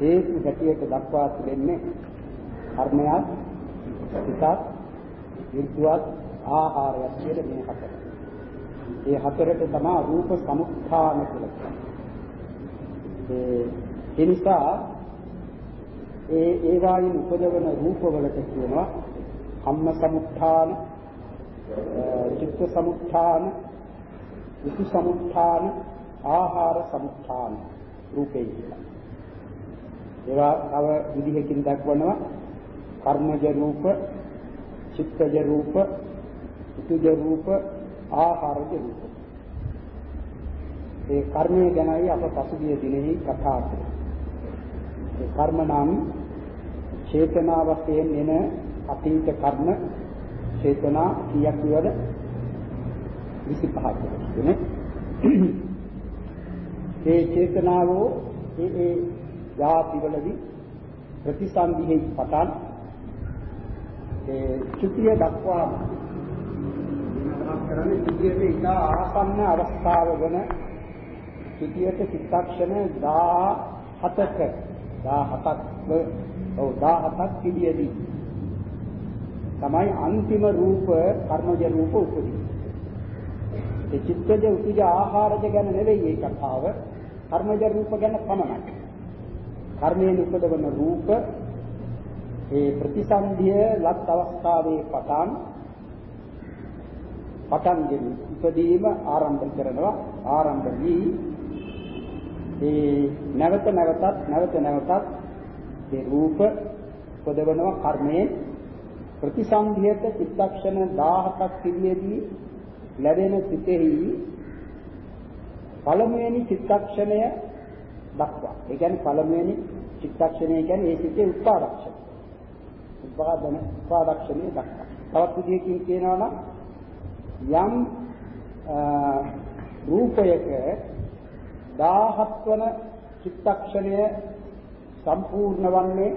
හේතු හැටියට දක්වා තිබෙන්නේ කර්මයක්, සිතක්, ඍතුවක්, ආහාරයක් කියන මේ හතර. මේ හතරට තමයි රූප සමුත්ථාන කියලා කියන්නේ. ඒ නිසා ඒ ඒ වායින් උපදවන රූපවලට කියනවා කම්ම සමුත්ථාන, චිත්ත සමුත්ථාන, ඍතු සමුත්ථාන, ආහාර සමුත්ථාන රූපේ කියලා. ඒවා තව විදිහකින් දක්වනවා කර්මජ රූප, චිත්තජ රූප, ඍතුජ රූප, ආහාරජ රූප. ඒ කර්මය ගැනයි අප පසුගිය දිනෙහි කතා කළේ. ඒ කර්ම නම් චේතනා වශයෙන් එන අතීත කර්ම චේතනා කීයක් කියවද 25ක් කියන්නේ. ඒ චේතනාවෝ ඒ ඒ යාතිවලදී ප්‍රතිසන්දිහි පටන් ඒ චුතිය දක්වා කරන්නේ චුතියේ ඉතා ආසන්න අවස්ථාව වන චුතියට චිත්තක්ෂණ 17ක 17ක් ඔව් 17ක් පිළියදී තමයි අන්තිම රූප කර්මජ රූප උපදින්නේ. ඒ චිත්තජ උතුජ ආහාරජ ගැන නෙවෙයි මේ කතාව. කර්මජ රූප ගැන පමණයි. කර්මයෙන් උපදවන රූප ඒ ප්‍රතිසන්දිය ලත් අවස්ථාවේ පටන් පටන් ගෙන ඉදීම ආරම්භ කරනවා. ආරම්භ වී ඒ නැවත නැවතත් නැවත නැවතත් ඒ රූප උපදවනවා කර්මයෙන්. ප්‍රතිසන්දියට චිත්තක්ෂණ 17ක් පිළියේදී ලැබෙන සිතෙහි පළමුවෙනි චිත්තක්ෂණය දක්වා. ඒ කියන්නේ පළමුවෙනි චිත්තක්ෂණය කියන්නේ ඒ සිතේ උත්පාදක්ෂණය. උත්පාදන උත්පාදක්ෂණය දක්වා. තවත් විදිහකින් කියනවා නම් යම් රූපයක 17 වන චිත්තක්ෂණය සම්පූර්ණ වන්නේ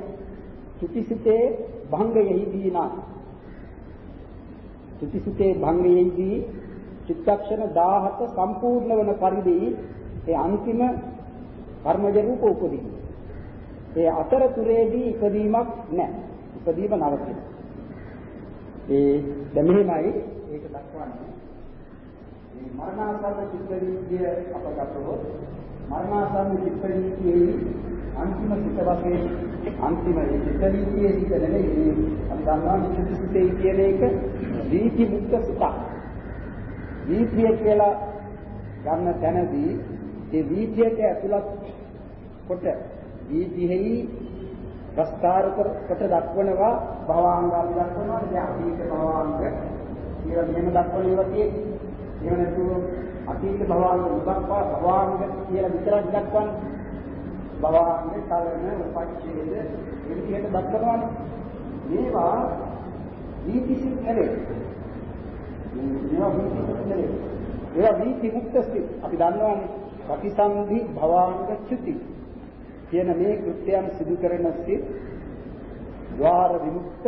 චුතිසිතේ භංගයෙහිදී නා චුතිසිතේ භංගයෙහිදී චිත්තක්ෂණ 17 සම්පූර්ණ වන පරිදි ඒ අන්තිම කර්මජ රූප උපදී. ඒ අතරතුරේදී ඉපදීමක් නැහැ. ඉපදීම නවතින. ඒ දැන් මෙහෙමයි ඒක දක්වන්නේ. මේ මරණාසන්න චිත්ත වීර්ය අපගතව මරණාසන්න චිත්ත වීර්යයේ අන්තිම සිත වශයෙන් අන්තිම ඒ චිත්ත වීර්යයේ සිට නෙමෙයි අපි දන්නවා චිත්ත සිතේ කියන එක වීති මුක්ත සිතක්. වීතිය කියලා ගන්න තැනදී ඒ වීතියට ඇතුළත් කොට වීතිෙහි ප්‍රස්තාර කොට දක්වනවා භවාංග අපි දක්වනවා දැන් අතීත භවාංග කියලා මෙහෙම දක්වන ඒවා තියෙන්නේ. එහෙම නැතුව අතීත භවාංග විභක්වා භවාංග කියලා විතරක් දක්වන්නේ. භවාංග කලන උපච්ඡේද විදියට දක්වනවානේ. මේවා වීතිසිත නෙවෙයි. මේවා වීතිසිත නෙවෙයි. ඒවා වීති මුක්ත සිත්. අපි දන්නවානේ ප්‍රතිසන්දි භවාංග චුති කියන මේ කෘත්‍යයන් සිදු කරන සිත් ద్వාර විමුක්ත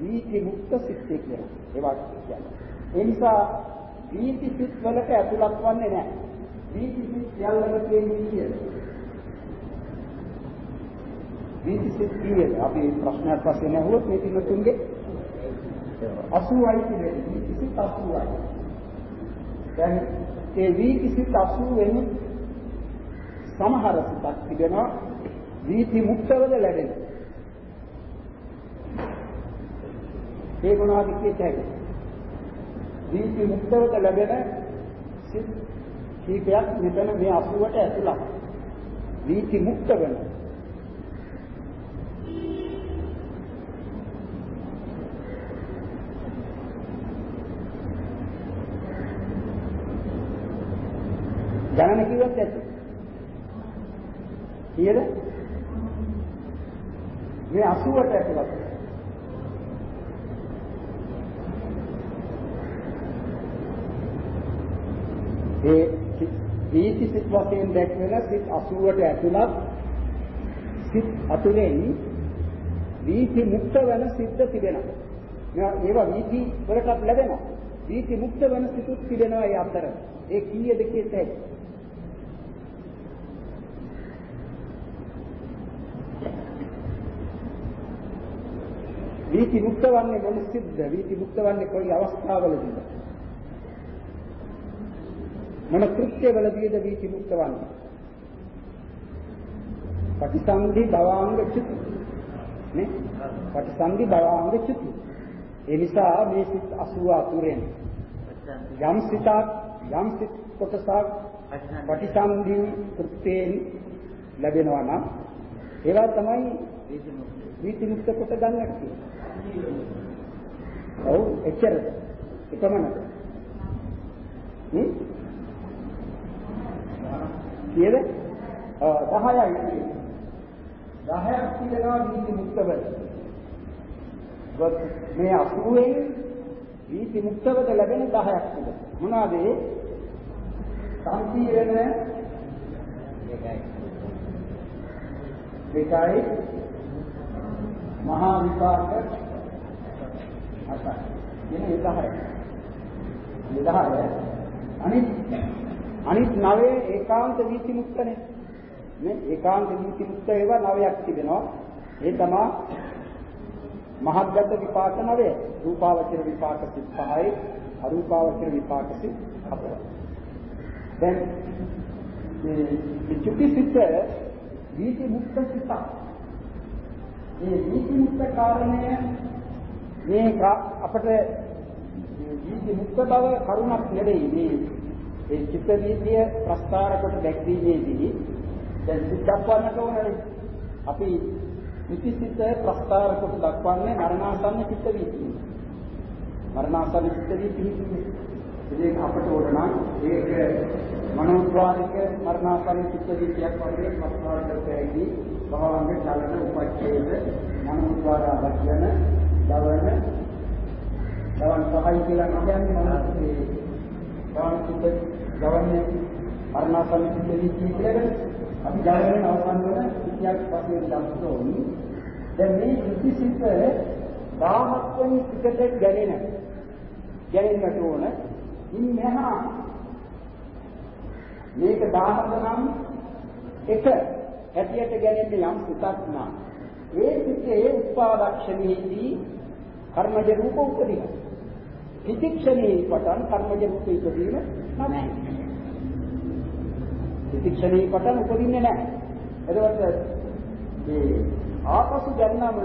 වීති මුක්ත සිත් කියලා. ඒවා කියන්නේ. ඒ නිසා වීති සිත් වලට ඇතුළත් වන්නේ නැහැ. වීති සිත් සියල්ලම තියෙන්නේ කීයද? වීති සිත් කීයද? අපි ප්‍රශ්නයක් වශයෙන් අහුවොත් මේ පිළිතුරුගේ 80යි කියන්නේ වීති සිත් 80යි. දැන් ඒ වීති සිත් 80 වෙනි සමහර සිතක් තිබෙනවා වීති මුක්තවද ලැබෙන. ඒ මොනවද කියතේ? වීති මුක්තවද ලැබෙන සිත් කීපයක් මෙතන මේ 80ට ඇතුළත්. වීති මුක්ත වෙන. ගණන කිව්වත් ඇති. කීයද? මේ 80ට ඇතුළත්. ඒ වීති සිත් වශයෙන් දැක්වෙන සිත් 80ට ඇතුළත් සිත් අතුරෙන් වීති මුක්ත වෙන සිද්ද තිබෙනවා. මේවා වීති වලටත් ලැබෙනවා. වීති මුක්ත වෙන සිතුත් තිබෙනවා ඒ අතර. ඒ කීයද කියතේ? වීති මුක්ත වන්නේ මොන සිද්ද? වීති මුක්ත වන්නේ කොයි අවස්ථාවලදීද? මොන කෘත්‍යවලදීද වීති මුක්ත වන්නේ පටිසන්ධි භවාංග චුති. නේ? පටිසන්ධි භවාංග චුති. ඒ නිසා මේ සිත් 80 තුරෙන් යම් සිතක් යම් සිත් කොටසක් පටිසන්ධි කෘත්‍යයෙන් ලැබෙනවා නම් ඒවා තමයි වීති මුක්ත කොට ගන්නට කියන්නේ. ඔව් එච්චරද? එකමනද? හ්ම්? කීයද? 10යි. 10ක් තියනවා වීති මුක්තවල. මේ 80න් වීති මුක්තවද ලැබෙන 10ක් තිබෙනවා. මොනවාද ඒ? සම්පීර්ණ එකයි. දෙකයි මහා විපාක අසයි. එනේ 10යි. 10 අනිත් අනිත් 9 ඒකාන්ත වීති මුක්තනේ. මේ ඒකාන්ත වීති මුක්ත ඒවා 9ක් තිබෙනවා. ඒ තමයි මහත්ගත විපාක 9. රූපාවචර විපාක 35යි, අරූපාවචර විපාක 4යි. දැන් මේ චුතිසිත වීති මුක්ත සිත. මේ වීති මුක්ත කාරණය මේ අපට වීති මුක්ත බව කරුණක් නෙවෙයි මේ ඒ චිත්ත වීතිය ප්‍රස්තාර කොට දැක්වීමේදී දැන් සිද්ධාපන්නට ඕනේ අපි විචිත්ත ප්‍රස්තාර කොට දක්වන්නේ මරණාසන්න චිත්ත වීතිය. මරණාසන්න චිත්ත වීතිය ඉතින් අපට ඕන නම් ඒක මනෝද්වාරික මරණාසන්න චිත්ත වීතියක් වගේ ප්‍රස්තාර කරතේදී භවංග චලන උපච්ඡේද මනෝද්වාර වචන දවන දවන පහයි කියලා කියන්නේ මොනවද මේ දවන චිත්ත දවන්නේ මරණාසන්න චිත්ත වීතිය කියලා අපි ජාගරණ අවසන් වන විද්‍යාවක් වශයෙන් දක්වෝනි දැන් මේ කිසිසිත 1000ක් වෙනි සිතට ගැලෙන ගැලෙන්නට ඕන ඉන් මෙහා මේක 1000ක නම් එක හැටියට ගැලෙන්නේ යම් සිතක් නම් ඒ සිතේ උත්පාදක්ෂණයේදී කර්මජ රූප උපදින විචික්ෂණේ පටන් කර්මජ රූප ඉදීම නැහැ ත්‍රික්ෂණී පටන් උපදින්නේ නැහැ. එතකොට මේ ආපසු ගන්නම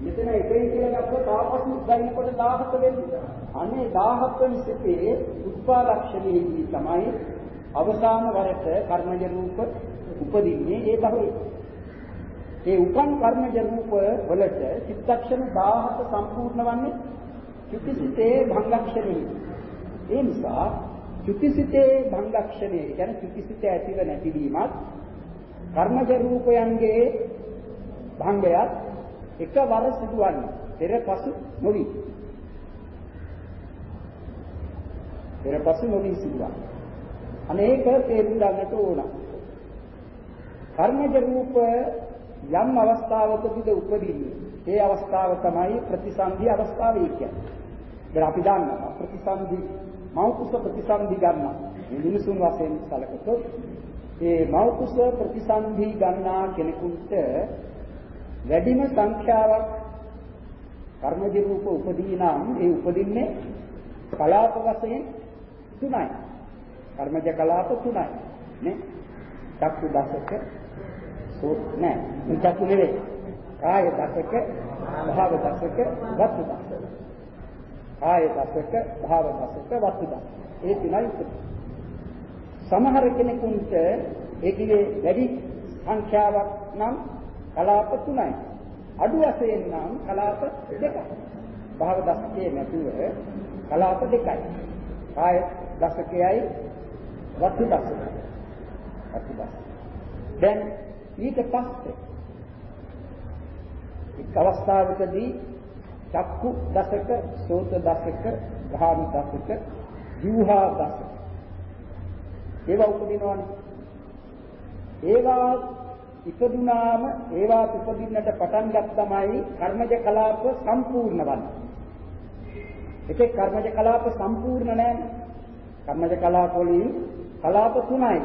මෙතන එකයි කියලා ගත්තොත් ආපසු ගන්නකොට 17 වෙන්නේ. අනේ 17 වෙනි සිතේ උත්පාදක්ෂණයේදී තමයි අවසාන වරට කර්මජ රූප උපදින්නේ ඒ භවයේ. ඒ උපන් කර්මජ රූප වලට චිත්තක්ෂණ 17 සම්පූර්ණ වන්නේ චුතිසිතේ භංගක්ෂණෙහි. ඒ නිසා චුතිසිතේ භංගක්ෂණය කියන්නේ චුතිසිත ඇතිව නැතිවීමත් කර්මජ රූපයන්ගේ භංගයත් එකවර සිදුවන්නේ. පෙර පසු නොවි. පෙර පසු නොවි සිදුවන්නේ. අනේක තේරුම් ගන්නට ඕන. කර්මජ රූප යම් අවස්ථාවකදීද උපදින්නේ ඒ අවස්ථාව තමයි ප්‍රතිසන්දි අවස්ථාව කියන්නේ දැන් අපි දන්නවා ප්‍රතිසන්දි මෞකුස ප්‍රතිසන්දි ගන්නා. මේ මිනිසුන් වශයෙන් සැලකතොත් ඒ මෞකුස ප්‍රතිසන්දි ගන්නා කෙනෙකුට වැඩිම සංඛ්‍යාවක් කර්මජ රූප උපදී නම් ඒ උපදින්නේ කලාප වශයෙන් තුනයි. කර්මජ කලාප තුනයි. නේ? චක්කු දසක සෝ නෑ. චක්කු නෙවෙයි. කාය දසක, භාව දසක, වස්තු දසක. කාය දසක, භාව දසක, වස්තු දසක. ඒ තුනයි සමහර කෙනෙකුට ඒකේ වැඩි සංඛ්‍යාවක් නම් කලාප තුනයි. අඩු වශයෙන් නම් කලාප දෙකයි. භාව දසකයේ නැතුව කලාප දෙකයි. කාය දසකයයි වස්තු දසකයි. වස්තු දසක. දැන් ඊට පස්සේ එක් අවස්ථාවකදී චක්කු දසක, සෝත දසක, ගාහන දසක, ජීවහා දසක. ඒවා උපදිනවනේ. ඒවා ඉපදුනාම ඒවා උපදින්නට පටන් ගත්තමයි කර්මජ කලාප සම්පූර්ණ වන්නේ. ඒකේ කර්මජ කලාප සම්පූර්ණ නැහැ. කර්මජ කලාප වලින් කලාප තුනයි.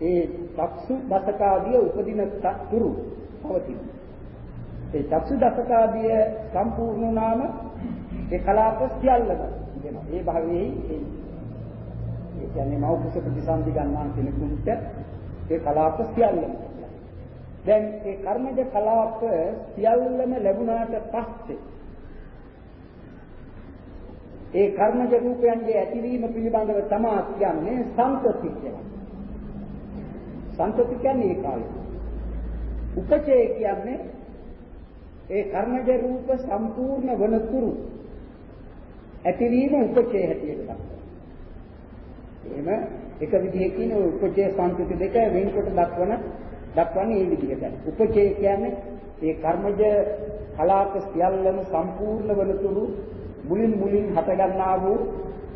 ඒ චක්සු දසකාදිය උපදින තුරු පවතින. ඒ චක්සු දසකාදිය සම්පූර්ණ වුණාම ඒ කලාප සියල්ලම වෙනවා. ඒ භාවයේ ඒ කියන්නේ මෞඛස ප්‍රතිසන්දි ගන්නා කෙනෙකුට ඒ කලාප සියල්ලම. දැන් ඒ කර්මජ කලාප සියල්ලම ලැබුණාට පස්සේ ඒ කර්මජ රූපයන්ගේ ඇතිවීම පිළිබඳව තමා කියන්නේ සංතති කියලා. සංතති කියන්නේ ඒ කාලය. උපචේ කියන්නේ ඒ කර්මජ රූප සම්පූර්ණ වනතුරු ඇතිවීම උපචේ හැටියට දක්වනවා. එහෙම එක විදිහකින් උපචේ සංතති දෙක වෙන්කොට දක්වන දක්වන්නේ මේ විදිහට. උපචේ කියන්නේ ඒ කර්මජ කලාප සියල්ලම සම්පූර්ණ වනතුරු මුලින් මුලින් හටගන්නා වූ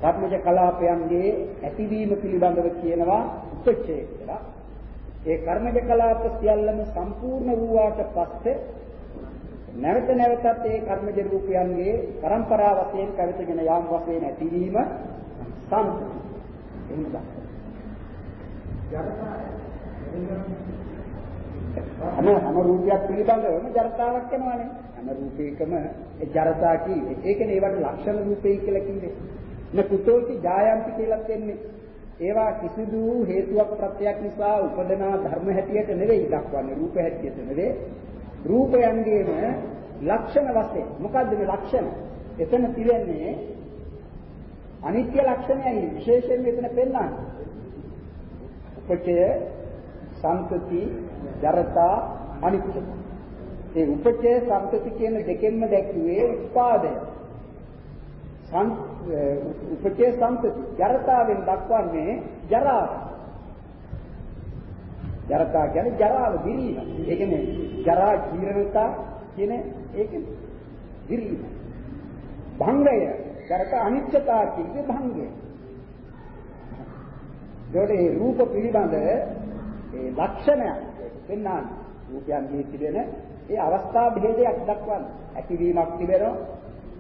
කර්මජ කලාපයන්ගේ ඇතිවීම පිළිබඳව කියනවා උපචේ කියලා. ඒ කර්මජ කලාප සියල්ලම සම්පූර්ණ වූාට පස්සේ නැවත නැවතත් ඒ කර්මජ රූපයන්ගේ પરම්පරා වශයෙන් පැවතගෙන යාම වශයෙන් ඇතිවීම සම්පූර්ණ. එහෙනම් අම අම රූපයක් පිළිබඳවම ජරතාවක් වෙනවානේ. අම රූපයකම ඒ ජරතා කියේ. ඒකනේ ඒවට ලක්ෂණ රූපේ කියලා කිව්වේ. න කුතෝති ජායන්ති කියලා කියන්නේ. ඒවා කිසිදු හේතුවක් ප්‍රත්‍යක් නිසා උපදනා ධර්ම හැටියට නෙවෙයි දක්වන්නේ රූප හැටියට නෙවෙයි. රූපයන්ගේම ලක්ෂණ වශයෙන්. මොකද්ද මේ ලක්ෂණ? එතන තියන්නේ අනිත්‍ය ලක්ෂණයයි විශේෂයෙන් මෙතන පෙන්නන්නේ. උපචය සම්පති ජරතා අනිත්‍ය. ඒ උපචය සම්පති කියන දෙකෙන්ම දැක්ුවේ උපාදය. උපචය සම්පති ජරතාවෙන් දක්වන්නේ ජරාව. ජරතා කියන්නේ ජරාව දිරීම. ඒ කියන්නේ ජරා ජීර්ණතා කියන ඒකනේ. දිරීම. භංගය ජරත අනිත්‍යතා කියන්නේ භංගය. ඒකට රූප පිළිබඳ ඒ ලක්ෂණයක් පෙන්වන්නේ රූපයන්ගේ තිබෙන ඒ අවස්ථා භේදයක් දක්වන්නේ ඇතිවීමක් තිබෙනවා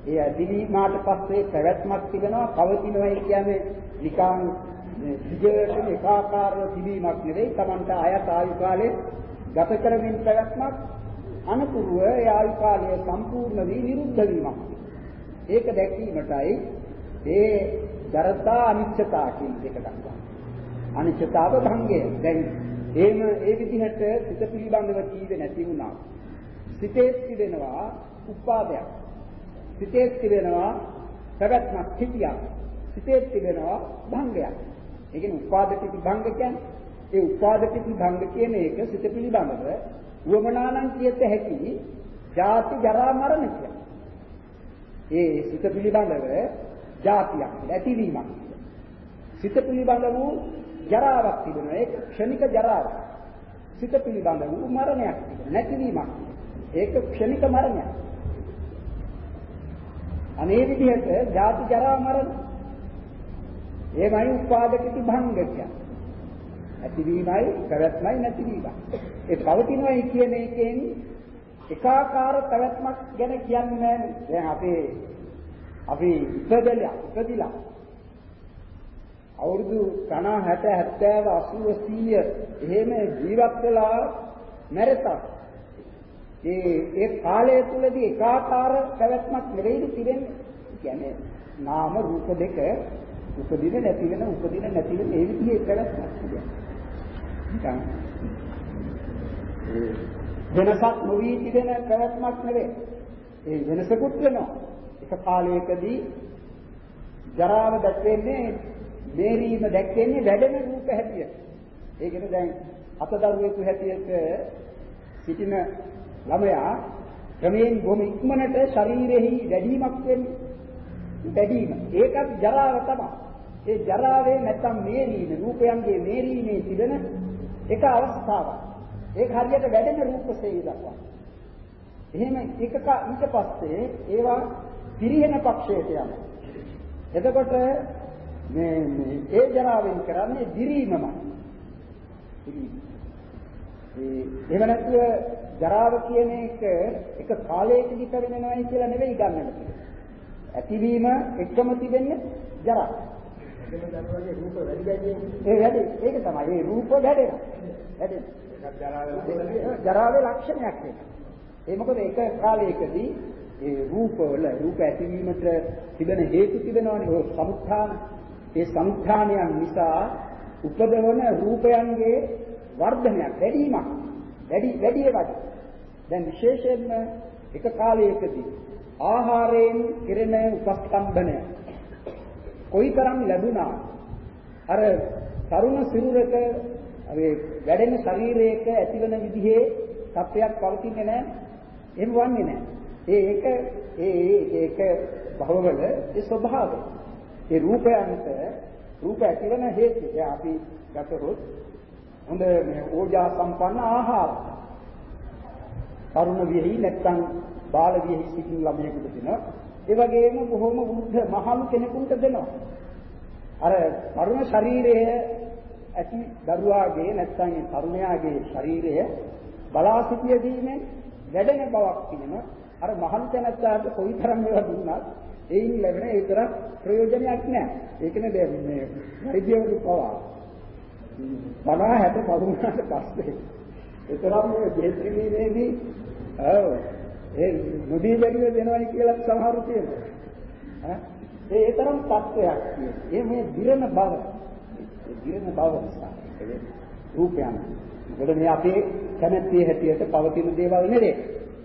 ඒ ඇතිවීමාට පස්සේ පැවැත්මක් තිබෙනවා. පවතිනවයි කියන්නේ නිකන් විජයයෙන් ඒකාකාරව තිබීමක් නෙවෙයි. Tamanta ආයත ආයු කාලේ ගත කරමින් පැවැත්මක් අනුකූලව ඒ ආයු කාලය සම්පූර්ණ වී නිරුද්ධ වීමක්. ඒක දැකීමටයි ඒ ජරතා අනිච්චතා කියන දෙක දක්වන්නේ. අනිච්චතාව භංගය. දැන් එහෙම ඒ විදිහට සිත පිළිබඳව කීවේ නැති වුණා. සිතේ තිබෙනවා උපාදයක්. සිතේ තිබෙනවා පැවැත්මක් හිතියක්. සිතේ තිබෙනවා භංගයක්. ඒ කියන්නේ උපාදිත භංග කියන්නේ ඒ උපාදිත භංග කියන එක සිත පිළිබඳව වමනානම් කියත හැකි ජාති ජරා මරණ කියන. ඒ සිත පිළිබඳව ජාතියක් ඇතිවීමක්. සිත පිළිබඳ වූ ජරාවක් තිබෙනවා. ඒක ක්ෂණික ජරාවක්. සිත පිළිබඳ වූ මරණයක් තිබෙනවා. නැතිවීමක්. ඒක ක්ෂණික මරණයක්. අනේ විදිහට ජාති ජරා මරණ ඒමයි උපාදකිත භංග කියන්නේ. ඇතිවීමයි පැවැත්මයි නැතිවීමයි. ඒ පවතිනවයි කියන එකෙන් එකාකාර පැවැත්මක් ගැන කියන්නේ නැහැ. දැන් අපේ අපි ඉපදලා ඉපදිලා අවුරුදු 50 60 70 80 100 එහෙම ජීවත් වෙලා මැරෙතා. ඒ ඒ කාලය තුලදී එකාකාර පැවැත්මක් නෙවෙයි තිබෙන්නේ. කියන්නේ නාම රූප දෙක උපදින නැති වෙන උපදින නැති වෙන ඒ විදිහේ පැවැත්මක් තිබෙනවා. වෙනසක් නොවි තිබෙන පැවැත්මක් නෙවෙයි. ඒ වෙනසකුත් වෙනවා. එක කාලයකදී ජරාව දැක්වෙන්නේ මේරීම දැක්කෙන්නේ වැඩෙන රූප හැටියට. ඒකනේ දැන් අතදරුවෙකු හැටියට සිටින ළමයා ක්‍රමයෙන් බොහොම ඉක්මනට ශරීරෙහි වැඩිමක් වෙන්නේ. වැඩිම. ඒකත් ජරාව තමයි. ඒ ජරාවේ නැත්තම් මේරීම රූපයන්ගේ මේරීමේ තිබෙන එක අවස්ථාවක්. ඒක හරියට වැඩෙන රූපසේ දක්වනවා. එහෙම එකක ඊට පස්සේ ඒවා පිරිහෙන පක්ෂයට යනවා. එතකොට මේ මේ ඒ ජරාවෙන් කරන්නේ දිරීමමයි. දිරීම. ඒ එහෙම නැත්නම් ජරාව කියන එක එක කාලයකදී පැමිණෙනවයි කියලා නෙවෙයි ගන්නට. ඇතිවීම එකම තිබෙන්නේ ජරා. ඒ වැඩි ඒක තමයි. ඒ රූප වැඩෙනවා. වැඩෙනවා. ජරාවේ ලක්ෂණයක් ඒක. ඒ මොකද එක කාලයකදී ඒ රූපවල රූප ඇතිවීමට තිබෙන හේතු තිබෙනවානේ ඔය සමුත්ථාන. ඒ සමුත්ථානයන් නිසා උපදවන රූපයන්ගේ වර්ධනයක් වැඩිවීමක් වැඩි වැඩි එකක්. දැන් විශේෂයෙන්ම එක කාලයකදී ආහාරයෙන් කෙරෙන උපස්තම්භනය. කොයිතරම් ලැබුණා? අර තරුණ සිරුරක ඒ වැඩෙන ශරීරයක ඇතිවන විදිහේ තත්ත්වයක් පවතින්නේ නැහැ. එහෙම වන්නේ නැහැ. ඒ ඒක ඒ ඒක භවවල ඒ ස්වභාවය. ඒ රූපයන්ට රූප ඇතිවන හේතු. ඒ අපි ගතොත් හොඳ මේ ඕජා සම්පන්න ආහාර. තරුණ වියෙහි නැත්නම් බාල වියෙහි සිටින ළමයෙකුට දෙනවා ඒ වගේම බොහොම වෘද්ධ මහලු කෙනෙකුට දෙනවා අර තරුණ ශරීරය ඇති දරුවාගේ නැත්නම් ඒ තරුණයාගේ ශරීරය බලා සිටියදීනේ වැඩෙන බවක් තියෙනවා අර මහලු තැනත්තාට කොයිතරම් ඒවා දුන්නත් ඒයින් ලැබෙන ඒ තරම් ප්‍රයෝජනයක් නැහැ. ඒකනේ මේ වෛද්‍යවරු පවා 50 60 පරුණාට පස්සේ ඒතරම් මේ ජේත්‍රිමේදී ඔව් ඒ මුදී බැරිව දෙනවයි කියලා සමහරු කියනවා. ඈ ඒ තරම් තත්වයක් කියන්නේ. ඒ මේ දිරණ බව. ඒ දිරණ බව නිසා ඒ රූපයන්. මොකද මේ අපේ කැමැත්තේ හැටියට පවතින දේවල් නෙවේ.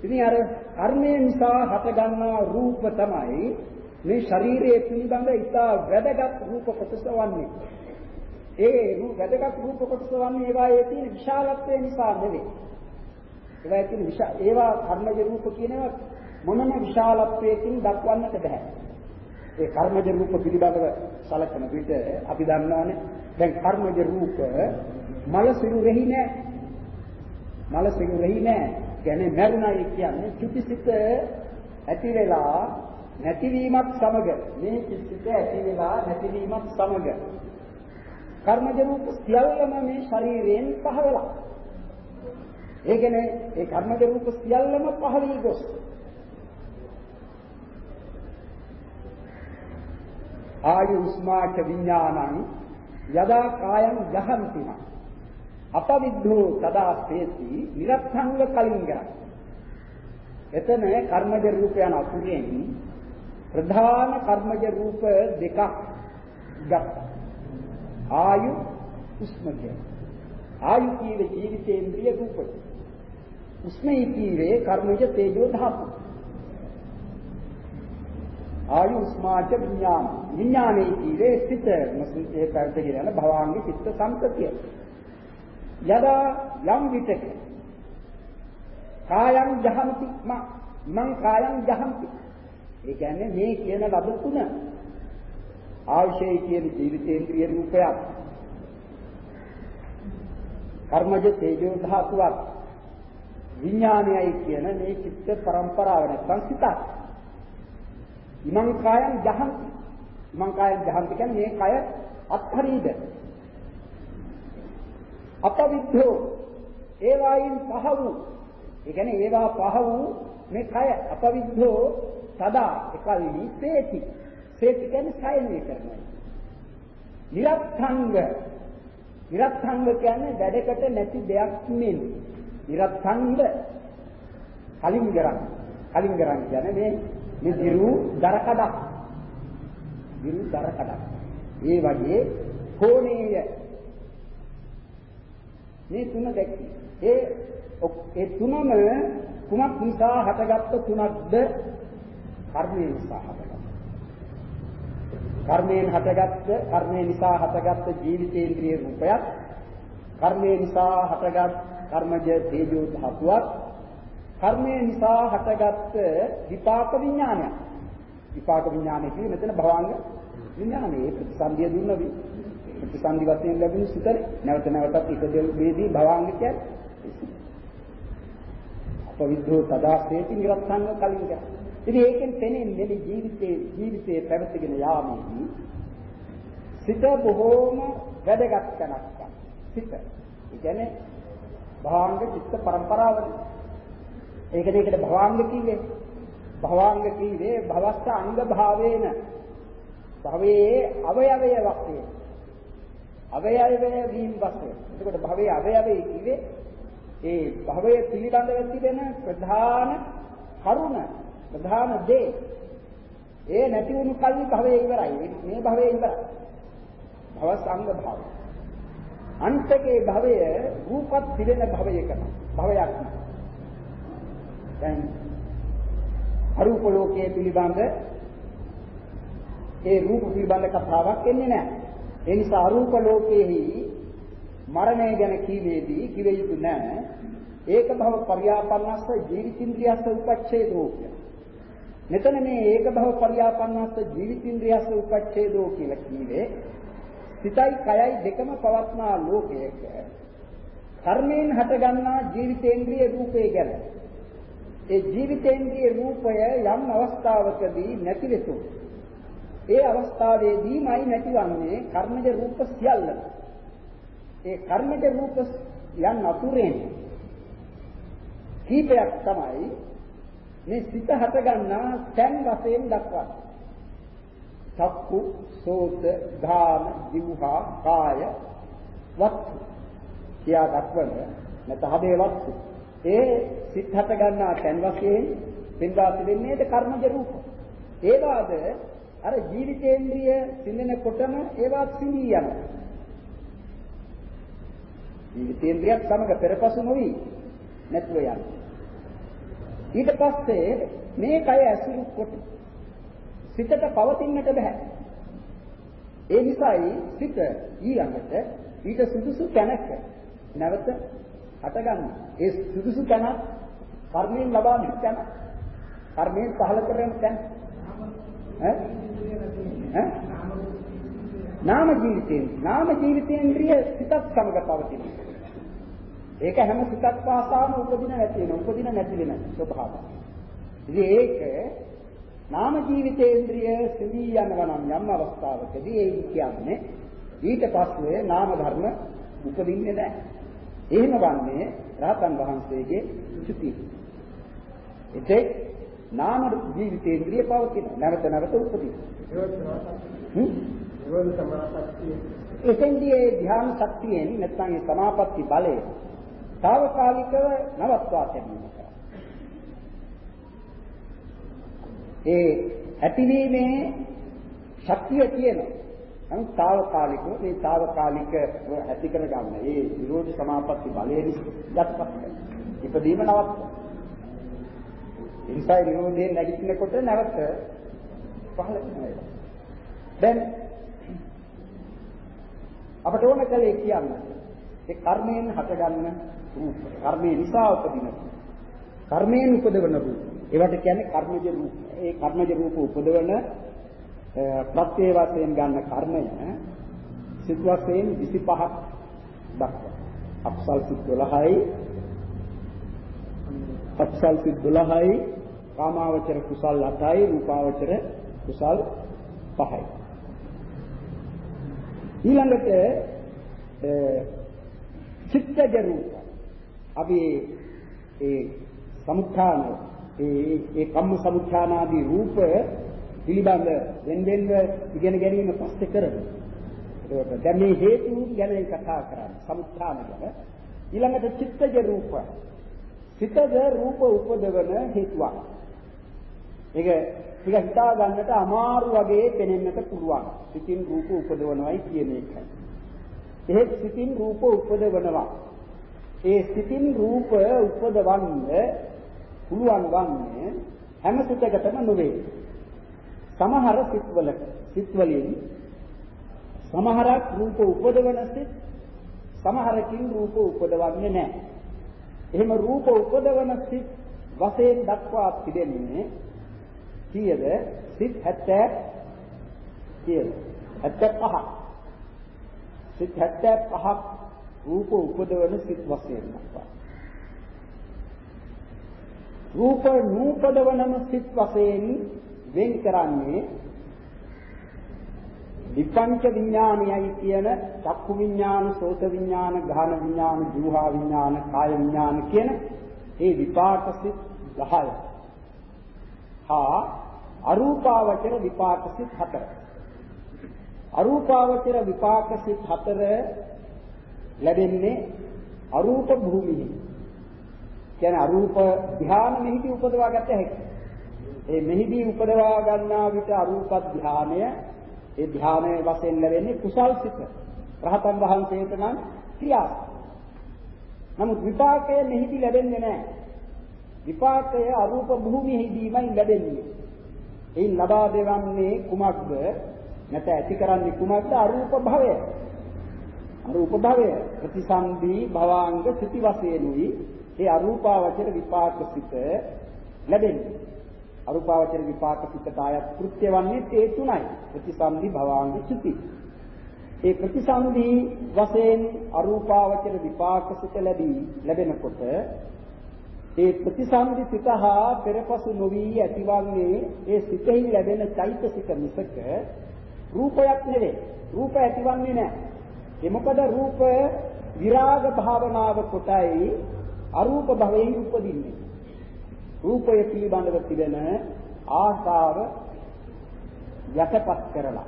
ඉතින් අර කර්මය නිසා හටගන්නා රූප තමයි මේ ශරීරයේ පිළිබඳ ඉතා වැදගත් රූප කොටස වන්නේ. ඒ රූප වැදගත් රූප කොටස වන්නේ ඒවායේ තියෙන විශාලත්වය නිසා නෙවෙයි. ඒවා තියෙන විශාල ඒවා කර්මජ රූප කියනවා මොනම විශාලත්වයකින් දක්වන්නට බෑ. ඒ කර්මජ රූප පිළිබඳව සලකන විට අපි දන්නවානේ දැන් කර්මජ රූප මල සිරුරෙහි නෑ. මල සිරුරෙහි නෑ. කියන්නේ මරුණයි කියන්නේ චුතිසිත ඇති වෙලා නැතිවීමත් සමග මේ චුතිසිත ඇති වෙලා නැතිවීමත් සමග කර්මජ රූප සියල්ලම මේ ශරීරයෙන් පහළලා. ඒ කියන්නේ ඒ කර්මජ රූප සියල්ලම පහළී ගොස්. ආයුස්මාච විඥානං යදා කායං ජහන්තිම අපවිද්ධෝ තදා ස්තේති නිරත්ථංග කලින්ග. එතන කර්මජ රූප යන අතුරෙන් ප්‍රධාන කර්මජ රූප දෙකක් ගත්තා. ආයු උස්මකය ආයු කීවේ ජීවිතේන්ද්‍රිය රූපය. උස්මයි කීවේ කර්මජ තේජෝ ධාතු. ආයු උස්මාච විඥාන විඥානේ කීවේ සිත. ඒ පැත්තේ කියන භවාංගී චිත්ත සංතතිය යදා යම් විටක කායං ජහන්ති මං කායං ජහන්ති ඒ කියන්නේ මේ කියන ලබ තුන ආශය කියන ජීවිතේන්ද්‍රිය රූපයක්. කර්මජ තේජෝ ධාතුවක්. විඥානයයි කියන මේ චිත්ත පරම්පරාව නැත්නම් සිතක්. ඉමං කායං ජහන්ති ඉමං කායං ජහන්ති කියන්නේ මේ කය අත්හරීද? අපවිද්ධෝ. ඒවායින් පහ වූ. ඒ කියන්නේ ඒවා පහ වූ මේ කය අපවිද්ධෝ සදා එකල්හි සේති සේති කියන්නේ සයනය කරනවා. නිරත්ථංග. නිරත්ථංග කියන්නේ වැඩකට නැති දෙයක් නෙමෙයි. නිරත්ථංග කලින් කරන් කලින් කරන් කියන්නේ මේ මේ දිරු දර කඩක් දිරු දර කඩක් ඒ වගේ කෝණීය. මේ තුන දැක්කේ. ඒ ඒ තුනම කුමක් නිසා හටගත්ත තුනක්ද? කර්මය නිසා හටගත්ත. කර්මයෙන් හටගත්ත කර්මය නිසා හටගත්ත ජීවිතේන්ද්‍රිය රූපයක් කර්මය නිසා හටගත් කර්මජ තේජෝ ධාතුවක් කර්මය නිසා හටගත්ත විපාක විඥානයක්. විපාක විඥානය කියන්නේ මෙතන භවංග විඥානයේ. ප්‍රතිසන්දිය දුන්න ප්‍රතිසන්දි වශයෙන් ලැබෙන සිතනේ. නැවත නැවතත් ඉදෙල්මේදී භවංග කියන්නේ. අපවිද්ධෝ තදාස්තේති නිරත්තංග කලින්ග ඉතින් ඒකෙන් තෙනෙන්නේ මේ ජීවිතේ ජීවිතේ පැවතගෙන යාමේදී සිත බොහෝම වැදගත් තැනක්. සිත. ඒ කියන්නේ භවංග චිත්ත පරම්පරාවනේ ඒකද ඒකට භවංග කිව්වේ. භවංග කිව්වේ භවස්ස අංග භාවේන. භවයේ අවයවය වශයෙන්. අවයවය වීම වශයෙන්. එතකොට භවයේ අවයවය කිව්වේ ඒ භවය පිළිබඳව තිබෙන ප්‍රධාන කරුණ ප්‍රධාන දේ ඒ නැති වුණු කල්හි භවය ඉවරයි. මේ භවය ඉවරයි. භව සංග භාවය. අන්තකේ භවය රූපත් පිළිෙන භවයකට භවයක් නෑ. දැන් අරූප ලෝකයේ පිළිබඳ ඒ රූප පිළිබඳ කතාවක් එන්නේ නැහැ. ඒ නිසා අරූප ලෝකයේහි මරණය ගැන කීවේදී කිව යුතු නැහැ. ඒක භව පරියාපන්නස්ස ජීවිතින්ද්‍රියස්ස උපච්ඡේදෝ කියන. මෙතන මේ ඒක භව පරියාපන්නස්ස ජීවිතින්ද්‍රියස්ස උපච්ඡේදෝ කියලා කීවේ සිතයි කයයි දෙකම පවත්නා ලෝකයක කර්මයෙන් හටගන්නා ජීවිතේන්ද්‍රිය රූපේ ගැන. ඒ ජීවිතේන්ද්‍රිය රූපය යම් අවස්ථාවකදී නැති වෙතු. ඒ අවස්ථාවේදීමයි නැතිවන්නේ කර්මජ රූප සියල්ල. ඒ කර්මජ රූප යම් අතුරෙන් කීපයක් තමයි මේ සිත හටගන්නා තැන් වශයෙන් දක්වන්නේ. චක්කු, සෝත, ධාන, જીවහා, කාය, වස්තු කියා දක්වන නැත්නම් හදේ වස්තු. ඒ සිත් හටගන්නා තැන් වශයෙන් පෙන්වා තිබෙන්නේද කර්මජ රූප. ඒවාද අර ජීවිතේන්ද්‍රිය සිඳෙනකොටම ඒවා සිඳී යනවා. ජීවිතේන්ද්‍රියත් සමග පෙරපසු නොවි නැතුව යනවා. ඊට පස්සේ මේ කය ඇසුරු කොට සිතට පවතින්නට බෑ. ඒ නිසායි සිත ඊළඟට ඊට සුදුසු තැනක නැවත හටගන්න. ඒ සුදුසු තැන කර්මයෙන් ලබා දෙන තැන. කර්මයෙන් පහල කරන තැන. ඈ? ඈ? නාම ජීවිතයෙන් නාම ජීවිතේන්ද්‍රිය සිතත් සමග පවතිනවා. ඒක හැම සිතක් පාසාම උපදින නැති වෙන උපදින නැති වෙන ස්වභාවය. ඉතින් ඒක නාම ජීවිතේන්ද්‍රිය සිවි යනවා නම් යම් අවස්ථාවකදී ඒ කියන්නේ ඊට පස්සේ නාම ධර්ම උපදින්නේ නැහැ. එහෙම වන්නේ රහතන් වහන්සේගේ චුති. ඒකේ නාම ජීවිතේන්ද්‍රිය පවතින නැවත නැවත උපදින. එතෙන්දී ඒ ධ්‍යාන ශක්තියෙන් නැත්නම් ඒ සමාපatti බලය తాවකාලිකව නවත්වා ගැනීම කරා. ඒ ඇතිවීමේ ශක්තිය තියෙනවා. නමුත් తాවකාලිකව මේ తాවකාලික ඇති කර ගන්න. ඒ විරෝධ සමාපatti බලයෙන් ගතපත් ඉපදීම නවත්වා. ඉන්සයි විරෝධයෙන් නැගිටිනකොට නැවත පහළ වෙනවා. දැන් අපට ඕන කලේ කියන්න ඒ කර්මයෙන් හටගන්න කර්මයේ නිසා උපදින කර්මයෙන් උපදවන රූප. ඒවට කියන්නේ කර්මජ රූප. ඒ කර්මජ රූප උපදවන ප්‍රත්‍ය වශයෙන් ගන්න කර්මය සිත් වශයෙන් 25ක් දක්වනවා. අක්සල් සිත් 12යි අක්සල් සිත් 12යි කාමාවචර කුසල් 8යි රූපාවචර කුසල් 5යි. ඊළඟට චිත්තජ රූප අපි ඒ සමුත්ථාන ඒ ඒ කම්ම සමුත්ථානාදී රූප පිළිබඳ වෙන වෙනම ඉගෙන ගැනීම පස්සේ කරමු. ඒක දැන් මේ හේතු ගැන කතා කරන්නේ සමුත්ථාන ගැන. ඊළඟට චිත්තජ රූප. සිතද රූප උපදවන හේතුවක්. ඒක ටික හිතා ගන්නට අමාරු වගේ පෙනෙන්නට පුළුවන්. සිතින් රූප උපදවනවයි කියන එකයි. එහෙත් සිතින් රූප උපදවනවා. ඒ සිතින් රූප උපදවන්න පුළුවන් වන්නේ හැම සිතකටම නොවේ. සමහර සිත්වල සිත්වලින් සමහරක් රූප උපදවන සිත් සමහරකින් රූප උපදවන්නේ නැහැ. එහෙම රූප උපදවන සිත් වශයෙන් දක්වා තිබෙන්නේ කීයද? සිත් 70 කීයද? 75ක්. සිත් 75ක් රූප උපදවන සිත් වශයෙන් දක්වනවා. රූප නූපදවනම සිත් වශයෙන් වෙන් කරන්නේ විපංච විඥානයයි කියන චක්කු විඥාන, සෝත විඥාන, ගාහන විඥාන, ජීවහා විඥාන, කාය විඥාන කියන ඒ විපාක සිත් 10. හා අරූපාවචර විපාක සිත් 4. අරූපාවචර විපාක සිත් 4 ලැබෙන්නේ අරූප භූමියේ. කියන්නේ අරූප ධ්‍යාන මෙහිදී උපදවා ගත හැකියි. ඒ මෙහිදී උපදවා ගන්නා විට අරූප ධ්‍යානය ඒ ධ්‍යානයේ වශයෙන් ලැබෙන්නේ කුසල් සිත. රහතන් වහන්සේට නම් ක්‍රියාව. නමුත් විපාකය මෙහිදී ලැබෙන්නේ නැහැ. විපාකය අරූප භූමියේදීමයි ලැබෙන්නේ. එයින් ලබා දෙවන්නේ කුමක්ද? නැත ඇති කරන්නේ කුමක්ද? අරූප භවය. අරූප භවය ප්‍රතිසන්දි භවාංග සිටි වශයෙන්ුයි ඒ අරූපාවචර විපාක සිත ලැබෙන්නේ. අරූපාවචර විපාක සිතට ආයත් කෘත්‍ය වන්නේ ඒ තුනයි. ප්‍රතිසන්දි භවාංග සිටි. ඒ ප්‍රතිසන්දි වශයෙන් අරූපාවචර විපාක සිත ලැබී ලැබෙනකොට ඒ ප්‍රතිසන්දි සිත හා පෙරපසු නොවි ඇතිවන්නේ ඒ සිතෙහි ලැබෙන චෛතසික මිසක රූපයක් නෙවේ. රූප ඇතිවන්නේ නැහැ. ඒ මොකද රූප විරාග භාවනාව කොටයි අරූප භවයෙන් උපදින්නේ. රූපය පිළිබඳව තිබෙන ආශාව යටපත් කරලා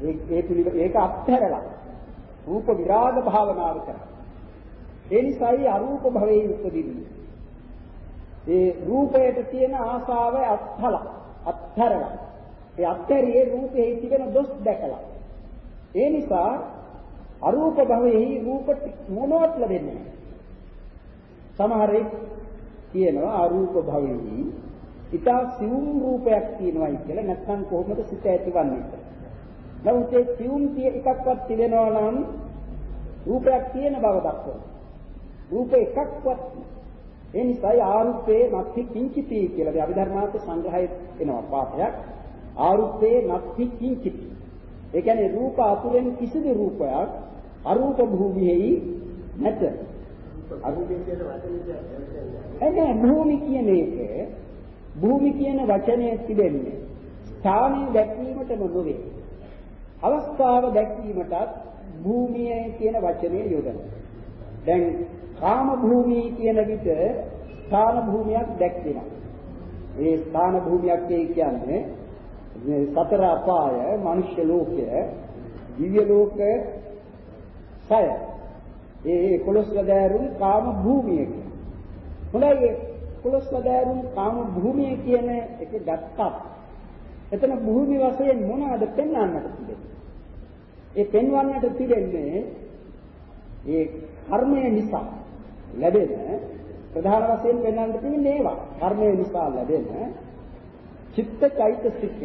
ඒ ඒ පිළිබඳ ඒක අත්හැරලා රූප විරාග භාවනාව කරා. ඒ නිසායි අරූප භවයෙන් උපදින්නේ. ඒ රූපයට තියෙන ආශාව අත්හලා අත්හැරලා ඒ අත්හැරියේ රූපයේ තිබෙන දොස් දැකලා ඒ නිසා අරූප භවයේ රූප මොනවත් ලැබෙන්නේ නැහැ. සමහරෙක් කියනවා අරූප භවයේ ඊටා සිවුම් රූපයක් තියෙනවායි කියලා නැත්නම් කොහොමද සිත ඇතිවන්නේ කියලා. නමුත් ඒ සිවුම් තිය එකක්වත් තිබෙනවා නම් රූපයක් තියෙන බව දක්වනවා. රූප එකක්වත් ඒ නිසායි ආරුප්පේ නත්ති කිංචිති කියලා. මේ අභිධර්මාර්ථ සංග්‍රහයේ එනවා පාඨයක්. ආරුප්පේ නත්ති කිංචිති. ඒ කියන්නේ රූප අතුරෙන් කිසිදු රූපයක් අරූප භූමියෙහි නැත. එනේ භූමි කියන එක භූමි කියන වචනේ තිබෙන්නේ ස්ථානය දැක්වීමටම නොවේ. අවස්ථාව දැක්වීමටත් භූමිය කියන වචනේ යොදනවා. දැන් කාම භූමිය කියන විට ස්ථාන භූමියක් දැක්වෙනවා. ඒ ස්ථාන භූමියක් කියන්නේ මේ සතර අපාය, මනුෂ්‍ය ලෝකය, දිව්‍ය ලෝකය, සය. ඒ කොළොස් වදෑරුම් කාම භූමිය කියන්නේ. හොඳයි කොළොස් වදෑරුම් කාම භූමිය කියන එක ගත්තත් එතන භූමි වශයෙන් මොනවද පෙන්වන්නට තිබෙන්නේ? ඒ පෙන්වන්නට තිබෙන්නේ ඒ කර්මය නිසා ලැබෙන ප්‍රධාන වශයෙන් වෙන්නන්න තියෙන්නේ ඒවා. කර්මය නිසා ලැබෙන චිත්ත චෛතසික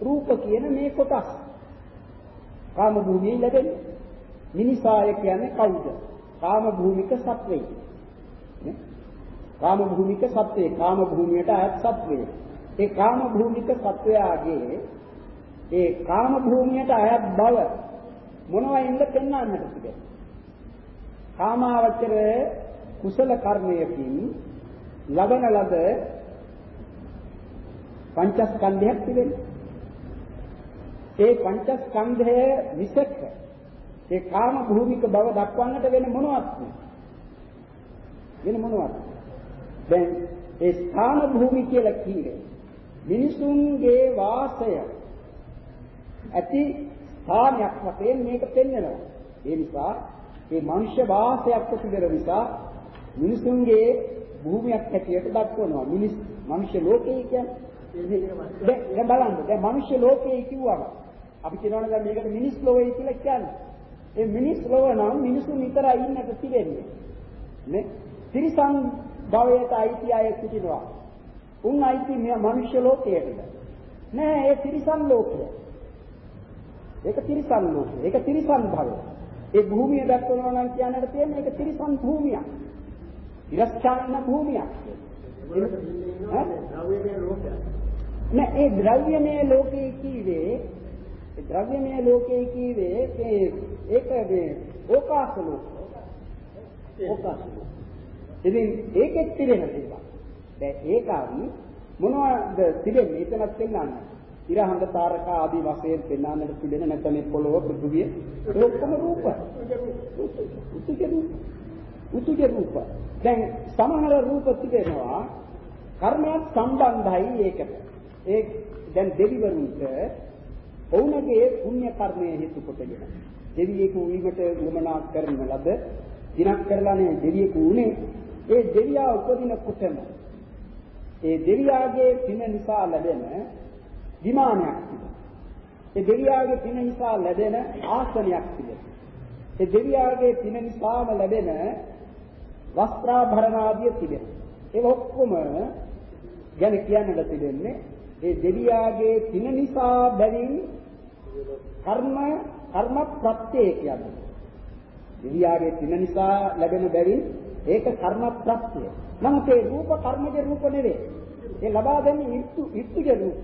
රූප කියන මේ කොටස්. කාම භූමියේ ලැබෙන මිනිසාය කියන්නේ කවුද? කාම භූමික සත්වෙයි. නේ? කාම භූමික සත්වේ කාම භූමියට අයත් සත්වේ. ඒ කාම භූමික සත්වයාගේ ඒ කාම භූමියට අයත් බව මොනවයින්ද පෙන්වන්නට තිබෙන්නේ? කාමාවචර කුසල කර්මයකින් ලබන ලද පංචස්කන්ධයක් තිබෙනවා. ඒ පංචස්කන්ධය විසක ඒ කාම භූමික බව දක්වන්නට වෙන මොනවත් වෙන මොනවත් දැන් ඒ ස්ථාන භූමි කියලා කියන්නේ මිනිසුන්ගේ වාසය ඇති ස්ථානයක් වශයෙන් මේක පෙන්වනවා. ඒ නිසා මේ මනුෂ්‍ය වාසයක් තිබෙන නිසා මිනිසුන්ගේ භූමියක් හැටියට දක්වනවා. මිනිස් මනුෂ්‍ය ලෝකේ කියන්නේ දැන් බලන්න දැන් මනුෂ්‍ය ලෝකේ කිව්වම අපි කියනවනේ දැන් මේකට මිනිස් ලෝකේ කියලා කියන්නේ. ඒ මිනිස් ලෝක නම් මිනිසුන් විතරයි ඉන්නට තිබෙන්නේ. නේ? තිරිසන් භවයට අයිති අය සිටිනවා. උන් අයිති මේ මනුෂ්‍ය ලෝකයටද? නෑ ඒ තිරිසන් ලෝකය. ඒක තිරිසන් ලෝකය. ඒක තිරිසන් භවය. ඒ භූමිය දක්වනවා නම් කියන්නට තියෙන්නේ ඒක තිරිසන් භූමියක්. ඉරස්චාන භූමියක්. නෑ ඒ ද්‍රව්‍යමය ලෝකේ කීවේ ඒ ද්‍රව්‍යමය ලෝකේ කීවේ ඒ ඒක මේ ඕකාස ලෝක. ඕකාස ලෝක. ඉතින් ඒකෙත් තිබෙන දේවල්. දැන් ඒකයි මොනවද තිබෙන්නේ එතනත් පෙන්වන්නේ. ඉරහඳ තාරක ආදී වශයෙන් පෙන්වන්නට තිබෙන නැත්නම් මේ පොළොව පෘථුවිය ඒ ඔක්කොම රූප. උතුජ රූප. උතුජ රූප. දැන් සමහර රූප තිබෙනවා කර්මයක් සම්බන්ධයි ඒකට. ඒ දැන් දෙවිවරුන්ට ඔවුන්ගේ පුණ්‍ය කර්මයේ හේතු කොටගෙන දෙවියෙකු වීමට උවමනා කරන ලද දිනක් කරලානේ දෙවියෙකු උනේ ඒ දෙවියා උපදිනකොටම ඒ දෙවියාගේ පින නිසා ලැබෙන විමානයක් තිබෙනවා. ඒ දෙවියාගේ පින නිසා ලැබෙන ආසනයක් තිබෙනවා. ඒ දෙවියාගේ පින නිසාම ලැබෙන වස්ත්‍රාභරණ ආදිය තිබෙනවා. ඒ ඔක්කොම ගැන කියන්නට තිබෙන්නේ ඒ දෙවියාගේ පින නිසා බැවින් කර්ම කර්ම ප්‍රත්‍යය කියන්නේ. දෙවියාගේ පින නිසා ලැබෙන බැවින් ඒක කර්ම ප්‍රත්‍යය. නමුත් ඒ රූප කර්මජ රූප නෙවේ. ඒ ලබා දෙන්නේ ඉත්තු ඉත්තුජ රූප.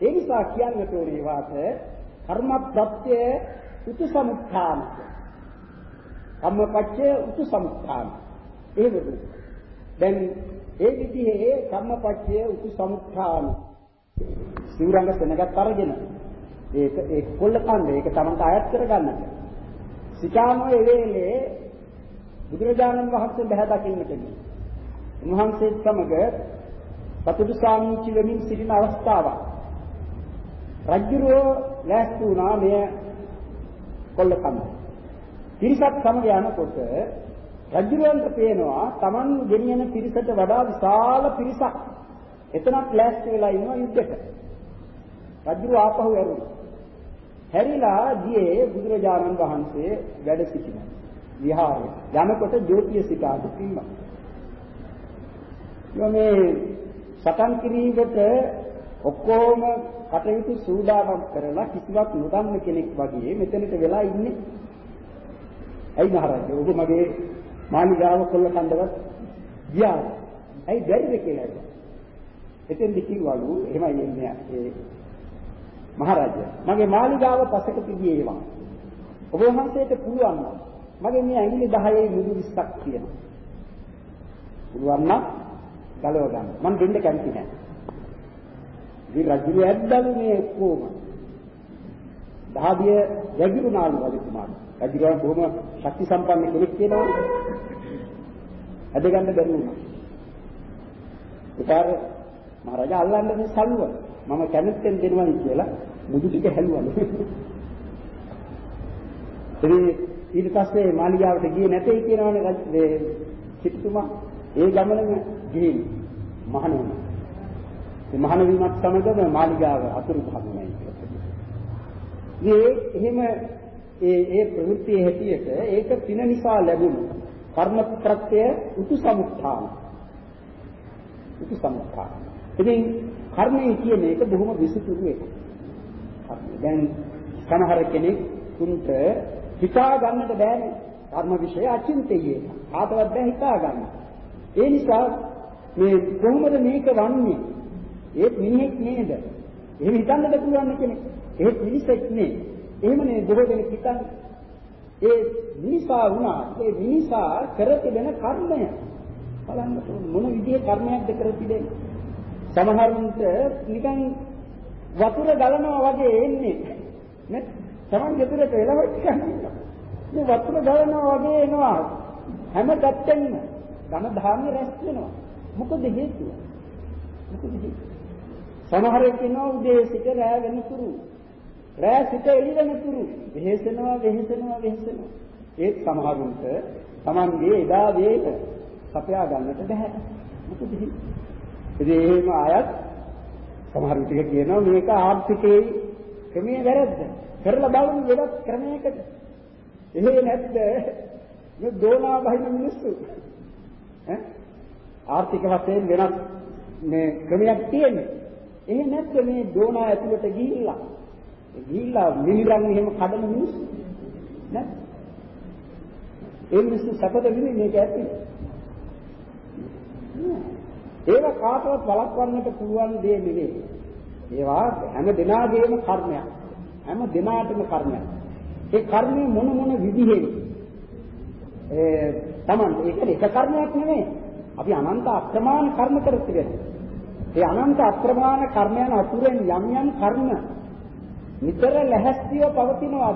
ඒ නිසා කියන්නට ඕනේ වාස කර්ම ප්‍රත්‍යය උතුසමුත්ථාන. කම්මපච්චය උතුසමුත්ථාන. ඒ වගේ. දැන් ඒ විදිහේ කම්මපච්චය උතුසමුත්ථාන. සිවුරංග සෙනගත් අරගෙන ඒක ඒ කොල්ල කන්නේ ඒක තමන්ට අයත් කරගන්නට. සිතාමෝ ඒ වේලේ බුදුරජාණන් වහන්සේ බහැ දකින්නට ගියා. උන්වහන්සේත් සමග සතුටු සාමිච්චි වෙමින් සිටින අවස්ථාවක්. රජුරෝ ලෑස්ති වුණා මෙය කොල්ල කන්න. පිරිසක් සමග යනකොට රජුරවන්ට පේනවා Taman ගෙනියන පිරිසට වඩා විශාල පිරිසක් එතනක් ලෑස්ති වෙලා ඉන්නවා යුද්ධයට. රජුර ආපහු ඇරුණා. හැරිලා ගියේ බුදුරජාණන් වහන්සේ වැඩ සිටින විහාරය. යනකොට ජෝතිය සිතාද කිව්වා. මේ සටන් කිරීමට ඔක්කොම කටයුතු සූදානම් කරලා කිසිවක් නොදන්න කෙනෙක් වගේ මෙතනට වෙලා ඉන්නේ. ඇයි මහරජා ඔබ මගේ මාලිගාව කොල්ල කන්දවත් ගියා. ඇයි බැරිද කියලා ඇහුවා. එතෙන්දි කිව්වලු එහෙමයි එන්නේ ඒ මහරජා. මගේ මාලිගාව පසක තිබියේවා. ඔබ වහන්සේට පුළුවන් නම් මගේ මේ ඇඟිලි 10 මුදු 20ක් තියෙනවා. පුළුවන් නම් ගලව ගන්න. මම දෙන්න කැමති නැහැ. ඉතින් රජු ඇද්දලු මේ ඔක්කොම. දහදිය රජුනාලු රජතුමාට. රජුරන් බොහොම ශක්ති සම්පන්න කෙනෙක් කියනවා. ඇද ගන්න බැරි වුණා. ඒකාර මහරජා අල්ලන්නේ මේ සල්ුව. මම කැමැත්තෙන් දෙනවනි කියලා මුදු ටික හැලුවලු. ඉතින් ඊට පස්සේ මාලිගාවට ගියේ නැtei කියනවනේ මේ සිටුතුමා ඒ ගමනම ගිහින් මහණ වුණා. ඒ මහණ වීමත් සමගම මාලිගාව අතුරු භාගුණයි මේ එහෙම ඒ ඒ ප්‍රවෘත්තිය හැටියට ඒක පින නිසා ලැබුණු කර්ම ප්‍රත්‍ය උතු සමුත්ථාන. උතු සමුත්ථාන. ඉතින් කර්මය කියන එක බොහොම විසිතුරු එකක්. දැන් සමහර කෙනෙක් තුන්ට හිතා ගන්නට බෑනේ. කර්ම વિશે අචින්තයේ. ආතවත් බෑ හිතා ගන්න. ඒ නිසා මේ කොහොමද මේක වන්නේ? ඒත් මිනිහෙක් නේද? එහෙම හිතන්නද පුළුවන් කෙනෙක්. ඒත් මිනිසෙක් නේ. එහෙමනේ බොහෝ දෙනෙක් හිතන්නේ. ඒ මිනිසා වුණා. ඒ මිනිසා කර තිබෙන කර්මය. බලන්න මොන විදිහේ කර්මයක්ද කර තිබෙන්නේ? සමහරුන්ට නිකන් වතුර ගලනවා වගේ එන්නේ. නේ? Taman ගෙදරට එළවෙච්ච කෙනෙක්. මේ වතුර ගලනවා වගේ එනවා. හැම පැත්තෙම ධන ධාන්‍ය රැස් වෙනවා. මොකද හේතුව? මොකද හේතුව? සමහරෙක් ඉන්නවා උදේ සිට රැ වෙනතුරු. රැ සිට එළි වෙනතුරු වෙහෙසෙනවා වෙහෙසෙනවා වෙහෙසෙනවා. ඒත් සමහරුන්ට Tamanගේ එදා වේල සපයා ගන්නට බැහැ. මොකද හේතුව? ඉතින් එහෙම ආයත් සමහර විටක කියනවා මේක ආර්ථිකයේ ක්‍රමයේ වැරද්ද. කරලා බලමු වෙනත් ක්‍රමයකට. එහෙ නැද්ද? මේ දෝනා බහින මිනිස්සු. ඈ ආර්ථික වශයෙන් වෙනස් මේ ක්‍රමයක් තියෙන්නේ. එහෙ නැද්ද මේ දෝනා ඇතුළට ගිහිල්ලා? ගිහිල්ලා මිනිරන් එහෙම කඩන මිනිස්සු. නෑ. ඒ මිනිස්සු සැපද විඳින්නේ මේක ඇති. ඒව කාටවත් වළක්වන්නට පුළුවන් දේ නෙවෙයි. ඒවා හැම දිනාගේම කර්මයක්. හැම දිනාටම කර්මයක්. ඒ කර්මය මොන මොන විදිහෙන් ඒ Taman ඒක එක කර්මයක් නෙවෙයි. අපි අනන්ත අප්‍රමාණ කර්ම කරතිගෙන. ඒ අනන්ත අප්‍රමාණ කර්මයන් අතුරෙන් යම් යම් කර්ම නිතර ලැහැස්තිව පවතිනවා.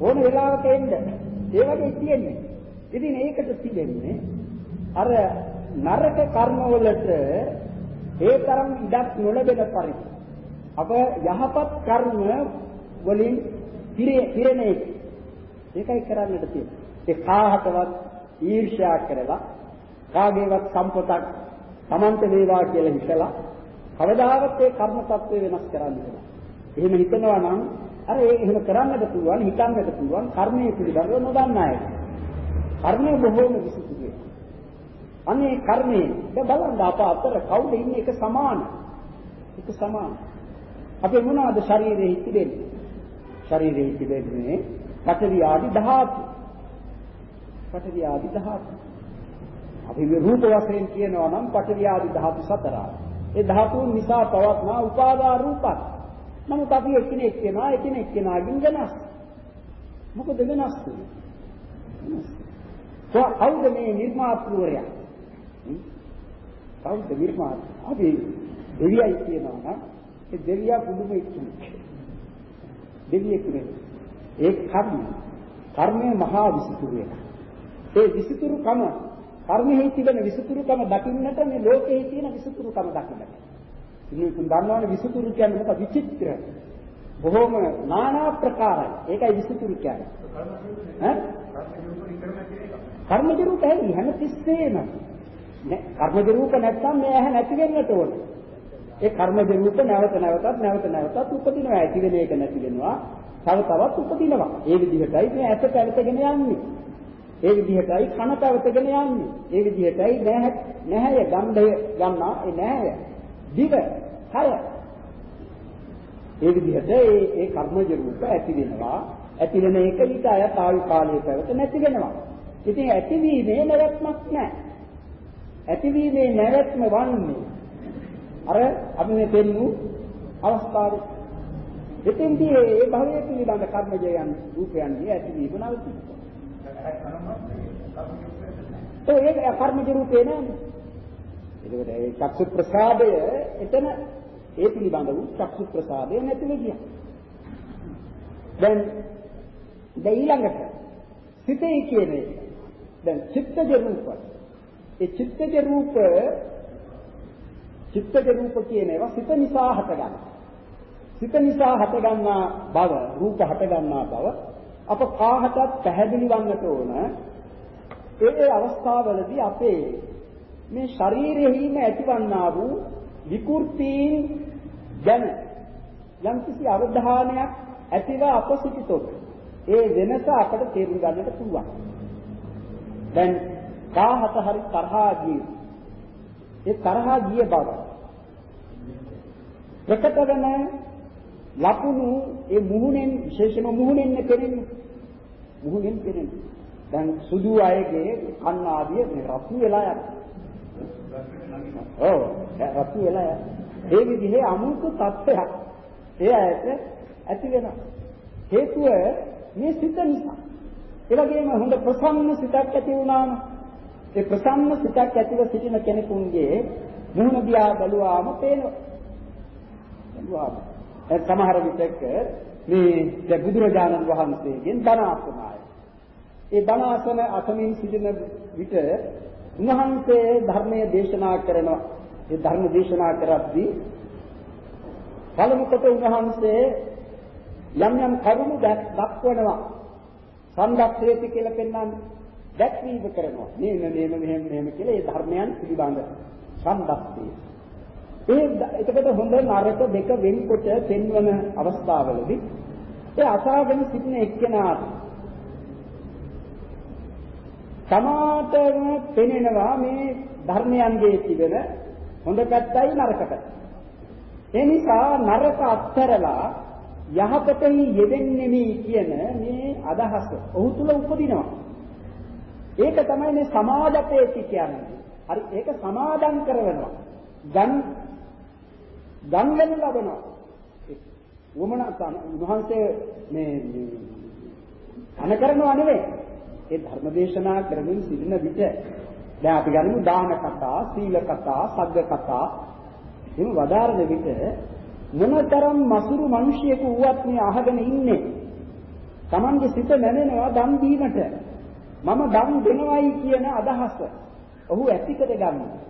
ඕන වෙලාවක එන්න. ඒ වගේ තියෙන්නේ. ඉතින් ඒකට තිබෙන්නේ අර නරක කර්ම වලට ඒ තරම් ඉඩක් නොලැබෙන පරිදි අප යහපත් කර්ම වලින් පිරෙන එක. ඒකයි කරන්නට තියෙන්නේ. ඒ කාහතවත් ඊර්ෂ්‍යා කරලා කාගේවත් සම්පතක් Tamante වේවා කියලා හිතලා කවදාවත් ඒ කර්ම తත්වය වෙනස් කරන්න බෑ. එහෙම හිතනවා නම් අර ඒක එහෙම කරන්නට පුළුවන් හිතන්නට පුළුවන් කර්මයේ පිළිබඳව නොදන්න අය. කර්මය බොහෝම විසුතුයි. අනේ කර්මයේ දැන් බලන්න අප අතර කවුද ඉන්නේ එක සමාන. එක සමාන. අපේ මොනවද ශරීරයේ තිබෙන්නේ? ශරීරයේ තිබෙන්නේ පඨවි ආදි ධාතු. පඨවි ආදි ධාතු. අපි රූප වශයෙන් කියනවා නම් පඨවි ආදි ධාතු සතරයි. ඒ ධාතුන් නිසා පවත්නා උපාදා රූපත්. නමුත් අපි එකිනෙක කෙනා එකිනෙක කෙනාගෙන් වෙනස්. මොකද වෙනස් වෙන්නේ? කවුද මේ නිර්මාතෘවරයා? කවුද නිර්මාත? අපි දෙවියයි කියනවා නම් ඒ දෙවියා පුදුම එක්කෙනෙක්. දෙවියෙක් නෙවෙයි. ඒ කර්ම. කර්මය මහා විසිතුරු එක. ඒ විසිතුරුකම කර්මෙහි තිබෙන විසිතුරුකම දකින්නට මේ ලෝකෙහි තියෙන විසිතුරුකම දකින්නට. ඉතින් දන්නවනේ විසිතුරු කියන්නේ මොකක්ද විචිත්‍ර. බොහොම নানা ප්‍රකාරයි. ඒකයි විසිතුරු කියන්නේ. ඈ? කර්මජ රූප ඇයි හැම තිස්සෙම කර්මජ රූප නැත්නම් මේ ඇහැ නැති වෙන්නට ඕන. ඒ කර්මජ රූප නැවත නැවතත් නැවත නැවතත් උපදිනවා. ඇති වෙන එක නැති වෙනවා. තව තවත් උපදිනවා. ඒ විදිහටයි මේ ඇස පැවතගෙන යන්නේ. ඒ විදිහටයි කන පැවතගෙන යන්නේ. ඒ විදිහටයි නැහැ නැහැය ගන්ධය ගන්නා ඒ නැහැය. දිව, කය. ඒ විදිහට ඒ ඒ කර්මජ රූප ඇති වෙනවා. ඇති වෙන එක ඊට අයත් ආයු කාලයේ පැවත නැති වෙනවා. ඉතින් ඇතිවීමේ නැවැත්මක් නැහැ. ඇතිවීමේ නැවැත්ම වන්නේ අර අපි මේ පෙන්නු අවස්ථාවේ එතෙන්දී ඒ භවයේ පිළිබඳ කර්මජයන් රූපයන්ගේ ඇතිවීම නවතිනවා. ඒ ඒක කර්මජ රූපේ නෑනේ. ඒකට ඒ චක්සු ප්‍රසාදය එතන ඒ පිළිබඳ වූ චක්සු ප්‍රසාදය නැති වෙගියා. දැන් දැන් ඊළඟට සිතේ කියන්නේ දැන් චිත්තජ රූප. ඒ චිත්තජ රූප චිත්තජ රූප කියන ඒවා සිත නිසා හටගන්නවා. සිත නිසා හටගන්නා බව, රූප හටගන්නා බව අප කාහටත් පැහැදිලි වන්නට ඕන. ඒ ඒ අවස්ථාවලදී අපේ මේ ශරීරයෙහිම ඇතිවන්නා වූ විකෘතීන් ගැන යම්කිසි අවධානයක් ඇතිව අප සිටිතොත් ඒ වෙනස අපට තේරුම් ගන්නට පුළුවන්. දැන් කාහත හරි තරහා ගිය. ඒ තරහා ගිය බව. ප්‍රකට වෙන ලකුණු ඒ මුහුණෙන් විශේෂම මුහුණෙන් පෙනෙන්නේ මුහුණෙන් පෙනෙන්නේ දැන් සුදු අයගේ කන්න ආදිය මේ රතු වෙලා යනවා. ඔව්. රතු වෙලා යනවා. ඒ විදිහේ අමුතු තත්ත්වයක්. ඒ ඇයට ඇති වෙනවා. හේතුව මේ සිත නිසා. ඒ වගේම හොඳ ප්‍රසන්න සිතක් ඇති වුණාම ඒ ප්‍රසන්න සිතක් ඇතිව සිටින කෙනෙකුගේ මුහුණ දිහා බැලුවාම පේනවා බැලුවාම සමහර විටක මේ බුදුරජාණන් වහන්සේගෙන් බණ අසනාය. ඒ බණ අසන අසමින් සිටින විට උන්වහන්සේ ධර්මයේ දේශනා කරනවා. ඒ ධර්ම දේශනා කරද්දී පළමු කොට උන්වහන්සේ යම් යම් කරුණු දක්වනවා. සම්දක්ෂේති කියලා පෙන්වන්නේ දැක්වීම කරනවා. මේ මේ මෙහෙම මෙහෙම කියලා ඒ ධර්මයන් පිළිබඳ සම්දක්ෂේ ඒ එතකොට හොඳ නරක දෙක වෙන්කොට පෙන්වන අවස්ථාවලදී ඒ අසාගෙන සිටින එක්කෙනාට සමාතම පෙනෙනවා මේ ධර්මයන්ගේ තිබෙන හොඳ පැත්තයි නරක පැත්තයි. ඒ නිසා නරක අත්හැරලා යහපතෙහි යෙදෙන්නේ කියන මේ අදහස ඔහු තුල උපදිනවා. ඒක තමයි මේ සමාදපේති කියන්නේ. හරි ඒක සමාදම් කරනවා. ගන් ගන් වෙන ලබනවා. වමනා උන්වහන්සේ මේ අන කරනවා නෙවෙයි. ඒ ධර්ම දේශනා කරමින් සිටින විට දැන් අපි ගනිමු දාන කතා, සීල කතා, සග්ග කතා එහෙම වදාරන විට මොනතරම් මසුරු මිනිසියෙකු වුවත් මේ අහගෙන ඉන්නේ. Tamange සිත නැමෙනවා දන් දීමට. මම දන් දෙනවයි කියන අදහස. ඔහු ඇතිකර ගන්නවා.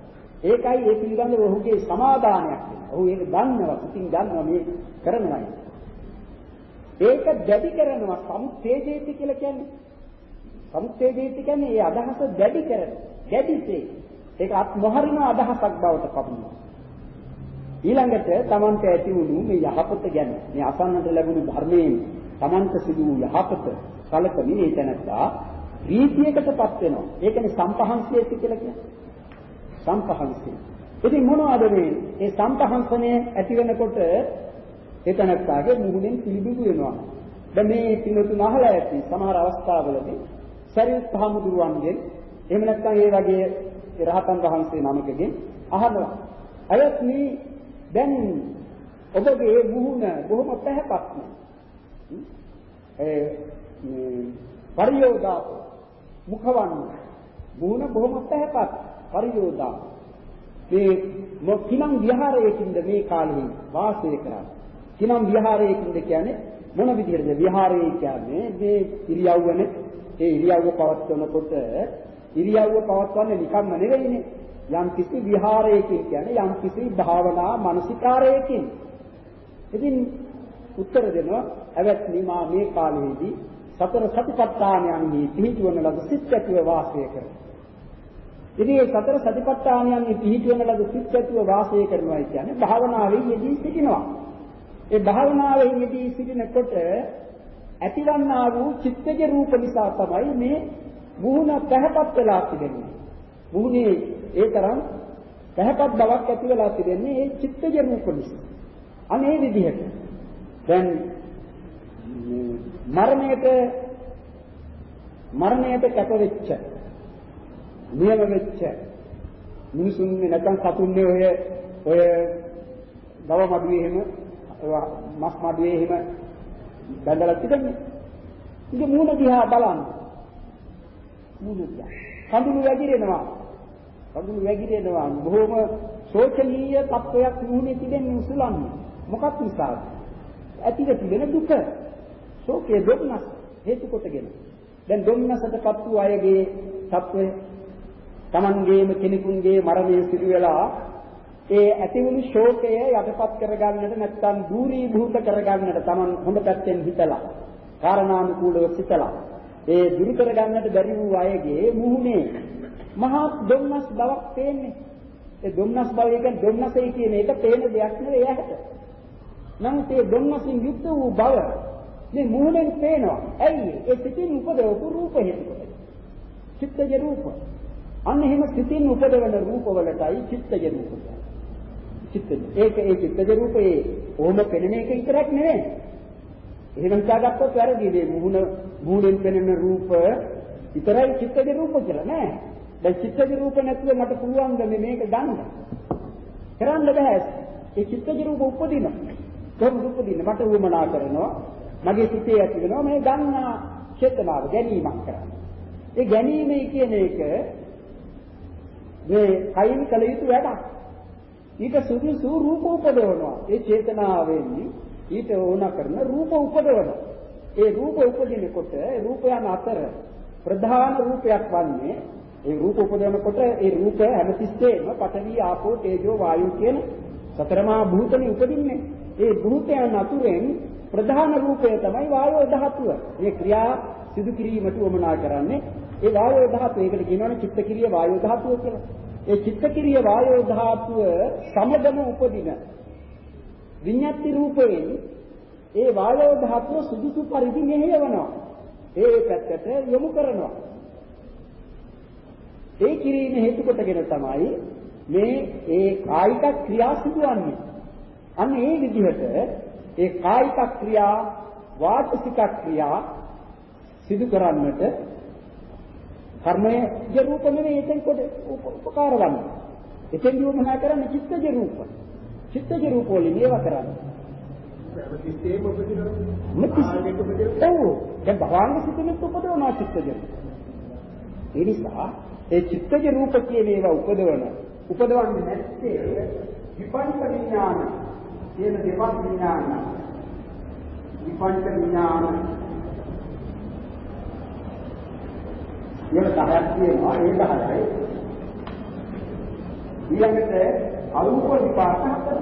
ඒකයි ඒ පිළිබඳව ඔහුගේ සමාදානයක්. ඔහු ඒක දන්නවා, ඉතින් දන්නවා මේ කරනවායි. ඒක දැඩි කරනවා සමුත්තේජේති කියලා කියන්නේ. සමුත්තේජේති කියන්නේ ඒ අදහස දැඩි කරන. දැඩිසේ ඒක අත් නොහරින අදහසක් බවට පමුණුවා. ඊළඟට Tamante ඇති වුණු මේ යහපත ගැන මේ අසන්නට ලැබුණු ධර්මයෙන් Tamante සිදු වූ යහපත කලකමි ඒ තැනත්තා ප්‍රීතියකටපත් වෙනවා. ඒ කියන්නේ සම්පහන්සියති කියලා කියන්නේ. සම්පහන්සිය. ඉතින් මොනවද මේ ඒ සම්පහන්සනය ඇති වෙනකොට ඒ තැනත්තාගේ මුහුණෙන් පිළිබිඹු වෙනවා. දැන් මේ පිළිතුරු අහලා ඇති සමහර අවස්ථාවලදී සරියුත් හාමුදුරුවන්ගෙන් එහෙම නැත්නම් ඒ වගේ රහතන් වහන්සේ නමකගෙන් අහනවා. අයත් මේ දැන් ඔබගේ මුහුණ බොහොම පැහැපත් ඒ පරියෝදා මුඛවන්න. මුහුණ බොහොම පැහැපත් පරියෝදා. මේ මොකිනම් විහාරයකින්ද මේ කාලේ වාසය කරන්නේ? කිනම් විහාරයකින්ද කියන්නේ මොන විදිහටද? විහාරය කියන්නේ මේ ඉරියව්වනේ ඒ ඉරියව්ව පවත්වනකොට ඉරියව්ව පවත්වන්නේ නිකම්ම නෙවෙයිනේ යම් කිසි විහාරයකින් කියන්නේ යම් කිසි භාවනා මානසිකාරයකින්. ඉතින් උත්තර දෙනවා ඇවැත්නි මා මේ කාලයේදී සතර සතිපට්ඨානයන්හි පිහිටවන ලද සිත්ත්ව වාසය කරනවා ඉතින් මේ සතර සතිපට්ඨානයන්හි පිහිටවන ලද සිත්ත්ව වාසය කරනවා කියන්නේ භාවනාවේ යෙදී සිටිනවා ඒ භාවනාවේ යෙදී සිටිනකොට ඇතිවන්නා වූ චිත්තජ රූප නිසා තමයි මේ මුහුණ පැහැපත් වෙලා තිබෙන්නේ. මුහුණේ ඒ තරම් පැහැපත් බවක් ඇති වෙලා තිබෙන්නේ ඒ චිත්තජ රූප නිසා. අනේ විදිහට දැන් මරණයට මරණයට කැප වෙච්ච නියම වෙච්ච මිනිසුන් නැත්නම් සතුන්නේ ඔය ඔය ගව මඩුවේ එහෙම මස් මඩුවේ එහෙම බැඳලා තිබෙන්නේ. ඉතින් මූණ දිහා බලන්න. මූණ දිහා. කඳුළු වැగిරෙනවා. කඳුළු වැగిරෙනවා. බොහොම ශෝචනීය තත්වයක් මූණේ තිබෙන්නේ උසුලන්නේ. මොකක් නිසාද? ඇතිව තිබෙන දුක. ශෝකයේ දුක්නස් හේතු කොටගෙන. දැන් දුක්නසටපත් වූ අයගේ තත්වය Tamangeema කෙනෙකුගේ මරණය සිදු වෙලා ඒ ඇතිවුණු ශෝකය යටපත් කරගන්නට නැත්නම් දූරී භූත කරගන්නට Taman හොඳ පැත්තෙන් හිතලා කාරණානුකූලව සිතලා ඒ දුරු කරගන්නට බැරි වූ අයගේ මුහුණේ මහා දුම්නස් බවක් පේන්නේ ඒ දුම්නස් බව කියන්නේ දුම්නසයි කියන එක පේන දෙයක් නෙවෙයි ඇහැට නමුත් ඒ දුම්නසින් යුක්ත වූ බව මේ මුහුණෙන් පේනවා ඇයි ඒ සිතින් උපදවපු රූප හේතු කොට චිත්තජ රූප අන්න එහෙම සිතින් උපදවන රූපවලටයි චිත්තජ රූප කියන්නේ චිත්තජ. ඒක ඒ චිත්තජ රූපේ ඕම පෙනෙන එක විතරක් නෙවෙයි. එහෙම හිතාගත්තොත් වැරදි. මේ මුහුණ මුහුණෙන් පෙනෙන රූප විතරයි චිත්තජ රූප කියලා නෑ. දැන් චිත්තජ රූප නැතුව මට පුළුවන් ද මේක ගන්න? කරන්න බෑ. ඒ චිත්තජ රූප උපදින. කොහොමද උපදින්නේ? මට උවමනා කරනවා. මගේ සිතේ ඇති වෙනවා මේ ගන්නා චේතනාව ගැනීමක් කරන්නේ. ඒ ගැනීමයි කියන එක මේ කයින් කළ යුතු වැඩක්. ඊට සුදුසු රූප උපදවනවා. ඒ චේතනාවෙන් ඊට ඕන කරන රූප උපදවනවා. ඒ රූප උපදිනකොට ඒ රූපයන් අතර ප්‍රධාන රූපයක් වන්නේ ඒ රූප උපදවනකොට ඒ රූප හැමතිස්සෙම පඨවි ආපෝ තේජෝ වායු කියන සතරමා භූතනේ උපදින්නේ. ඒ භූතයන් අතුරෙන් ප්‍රධාන රූපය තමයි වායෝ ධාතුව. මේ ක්‍රියා සිදු කිරීමට උවමනා කරන්නේ ඒ වායෝ ධාතුව. ඒකට කියනවනේ චිත්තක්‍රිය වායෝ ධාතුව කියලා. ඒ චිත්තකිරිය වායෝ ධාතුව සමගම උපදින විඤ්ඤාති රූපයෙන් ඒ වායෝ ධාතුව සුදුසු පරිදි මෙහෙයවනවා. ඒ පැත්තට යොමු කරනවා. ඒ කිරීම හේතු කොටගෙන තමයි මේ ඒ කායික ක්‍රියා සිදුවන්නේ. අන්න ඒ විදිහට ඒ කායික ක්‍රියා වාචික ක්‍රියා සිදු කරන්නට කර්මයේ රූප නෙවෙයි එතෙන් කොට උපකාර වන්නේ. එතෙන් යොමනා කරන්නේ චිත්තජ රූප. චිත්තජ රූප වලින් ඒවා කරන්නේ. සිස්ටම් උපදිනවා. ඔව්. දැන් භවංග සිතෙත් උපදවනවා චිත්තජ. ඒ නිසා ඒ චිත්තජ රූප කියන ඒවා උපදවන උපදවන්නේ නැත්තේ විපංච විඥාන කියන දෙපස් විඥාන. විපංච විඥාන. කියලා 10ක් තියෙනවා ඒ 10යි ඊළඟට අරූප විපාක හතර.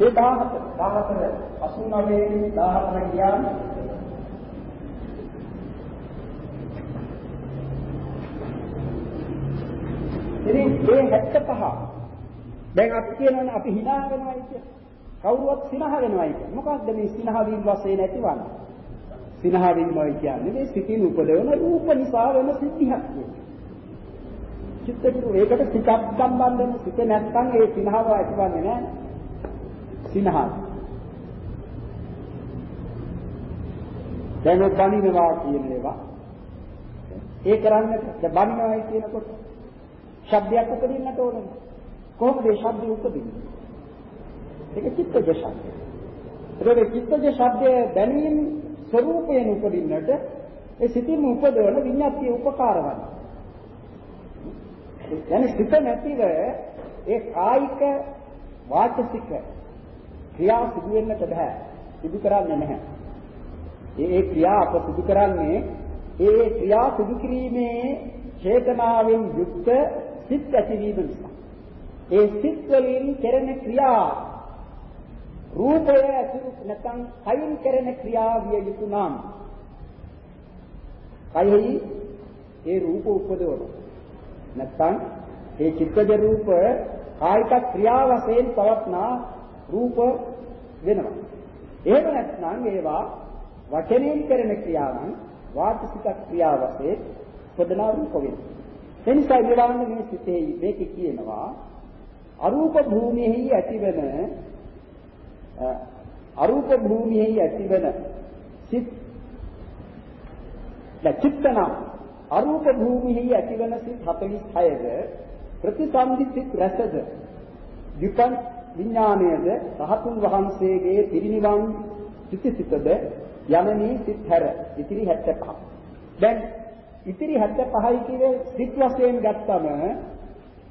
ඒ 17 14 89 14 කියන්නේ ඉතින් මේ 75 දැන් අපි කියනවනේ අපි hina වෙනවයි කියලා. කවුරුවත් සිනහ වෙනවයි කියන්නේ. මොකක්ද මේ සිනහ වීම වශයෙන් ඇතිවන්නේ? සිනහ වීමයි කියන්නේ මේ සිතින් උපදවන රූප නිසා වෙන සිද්ධියක් කියන්නේ. චිත්ත විරු ඒකට සිතක් සම්බන්ධ වෙන සිත නැත්නම් ඒ සිනහව ඇතිවන්නේ නැහැ. සිනහ. දැන් ඔය බණිනවා කියන ඒවා ඒ කරන්නේ බණිනවයි කියනකොට ශබ්දයක් උපදින්නට ඕනේ. කොහොමද ඒ ශබ්දය උපදින්නේ? ඒක චිත්තජ ශබ්දය. ඒකේ චිත්තජ ශබ්දය දැනීම ස්වરૂපයෙන් උපදින්නට ඒ සිතින් උපදවන විඤ්ඤාතිය උපකාර වෙනවා. යන සිත නැතිව ඒ කායික වාචසික ක්‍රියා සිදු වෙන්නට බෑ. සිදු කරන්නේ නැහැ. ඒ ඒ ක්‍රියා අප සිදු කරන්නේ ඒ ක්‍රියා සිදු කිරීමේ චේතනාවෙන් යුක්ත සිත් ඇතිවීම නිසා. ඒ සිත් වලින් කෙරෙන ක්‍රියා රූපය ඇසුරු නැත්නම් කයින් කෙරෙන ක්‍රියා විය යුතු නම් කයෙහි ඒ රූප උපදවන නැත්නම් ඒ චිත්තජ රූප කායික ක්‍රියා වශයෙන් පවත්නා රූප වෙනවා. එහෙම නැත්නම් ඒවා වචනයෙන් කරන ක්‍රියාවන් වාචික ක්‍රියා වශයෙන් උපදනා රූප වෙනවා. එනිසා විවාහන මේ සිතේ මේක කියනවා අරූප භූමියෙහි ඇතිවන අරූප භූමියෙහි ඇතිවන සිත් චිත්තන අරූප භූමියෙහි ඇතිවන සිත් 46ද ප්‍රතිසන්දි සිත් රසද විපන් විඥාණයද සහතුන් වහන්සේගේ පිරිනිවන් සිතිසිතද යමනී සිත් හැර ඉතිරි 75 දැන් ඉතිරි 75යි කියේ සිත් වශයෙන් ගත්තම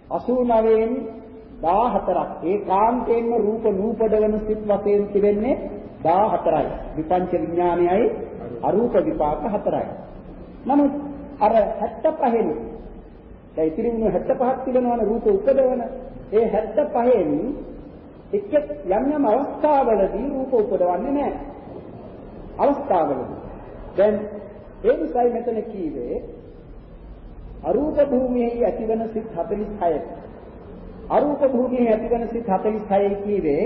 89න් 14ක් ඒකාන්තයෙන්ම රූප නූපදවන සිත් වශයෙන් තිබෙන්නේ 14යි. විපංච විඥානයයි අරූප විපාක 4යි. නමුත් අර 75න් දැන් ඉතිරි වුණු 75ක් තිබෙනවනේ රූප උපදවන. ඒ 75න් එක් යම් යම් අවස්ථාවලදී රූප උපදවන්නේ නැහැ. අවස්ථාවලදී. දැන් ඒ නිසායි මෙතන කීවේ අරූප භූමියේ ඇතිවන සිත් 46යි. අරූප භූමියේ ඇතිවන සිත් 46යි කීවේ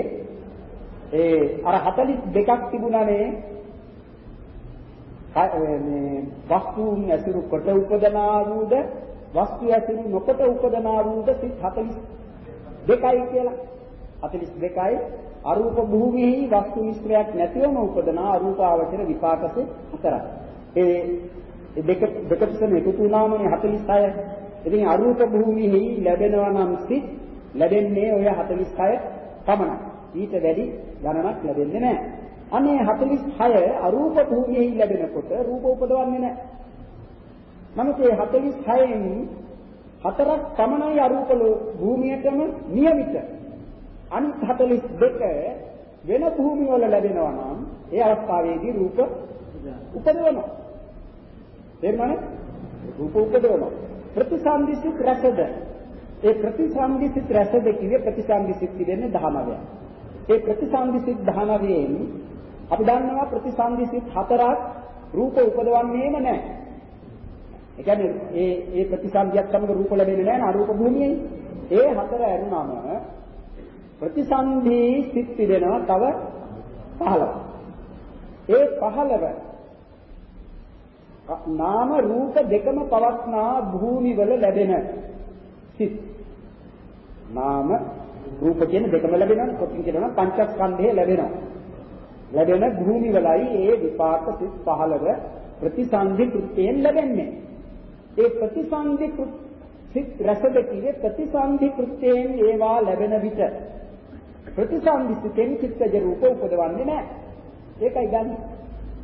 ඒ අර 42ක් තිබුණානේ මේ වස්තුන් ඇසුරු කොට උපදනා වූද වස්තු ඇසුරු නොකොට උපදනා වූද සිත් 42යි කියලා 42යි අරූප භූමියේ වස්තු මිශ්‍රයක් නැතිවම උපදනා අරූපාවචර විපාකසේ හතරයි ඒ දෙක දෙක තුන එකතු වුණාමනේ 46 ඉතින් අරූප භූමියේ ලැබෙනවා නම් සිත් ලැබෙන්නේ ඔය 46 පමණයි. ඊට වැඩි ගණනක් ලැබෙන්නේ නැහැ. අනේ 46 අරූප භූමියෙහි ලැබෙනකොට රූප උපදවන්නේ නැහැ. නමුත් මේ 46න් හතරක් පමණයි අරූප භූමියටම નિયમિત. අනිත් 42 වෙන භූමි වල ලැබෙනවා නම් ඒ අවස්ථාවේදී රූප උපදවනවා. තේරුණානේ? රූප උපදවනවා. ප්‍රතිසන්දිසිත රසද ඒ ප්‍රතිසන්දිසිත රසද කිව්වේ ප්‍රතිසන්දිසිත කියන්නේ 19ක්. ඒ ප්‍රතිසන්දිසිත 19න් අපි දන්නවා ප්‍රතිසන්දිසිත හතරක් රූප උපදවන්නේම නැහැ. ඒ කියන්නේ ඒ ඒ ප්‍රතිසන්දියක් සමග රූප ලැබෙන්නේ නැහැ අරූප භූමියේ. ඒ හතර ඇරුණාම ප්‍රතිසන්දි සිත් පිළිනවා තව 15. ඒ 15 නාම රූප දෙකම පවස්නා භූමි වල ලැබෙන සිත්. නාම රූප කියන දෙකම ලැබෙනවා. කොටින් කියනවා පංචස්කන්ධය ලැබෙනවා. ලැබෙන භූමි වලයි ඒ විපාක සිත් 15 ප්‍රතිසන්දි කෘත්‍යයෙන් ලැබෙන්නේ. ඒ ප්‍රතිසන්දි සිත් රසද කියේ ප්‍රතිසන්දි කෘත්‍යයෙන් ඒවා ලැබෙන විට ප්‍රතිසන්දි සිතෙන් චිත්තජ රූප උපදවන්නේ නැහැ. ඒකයි ගන්න.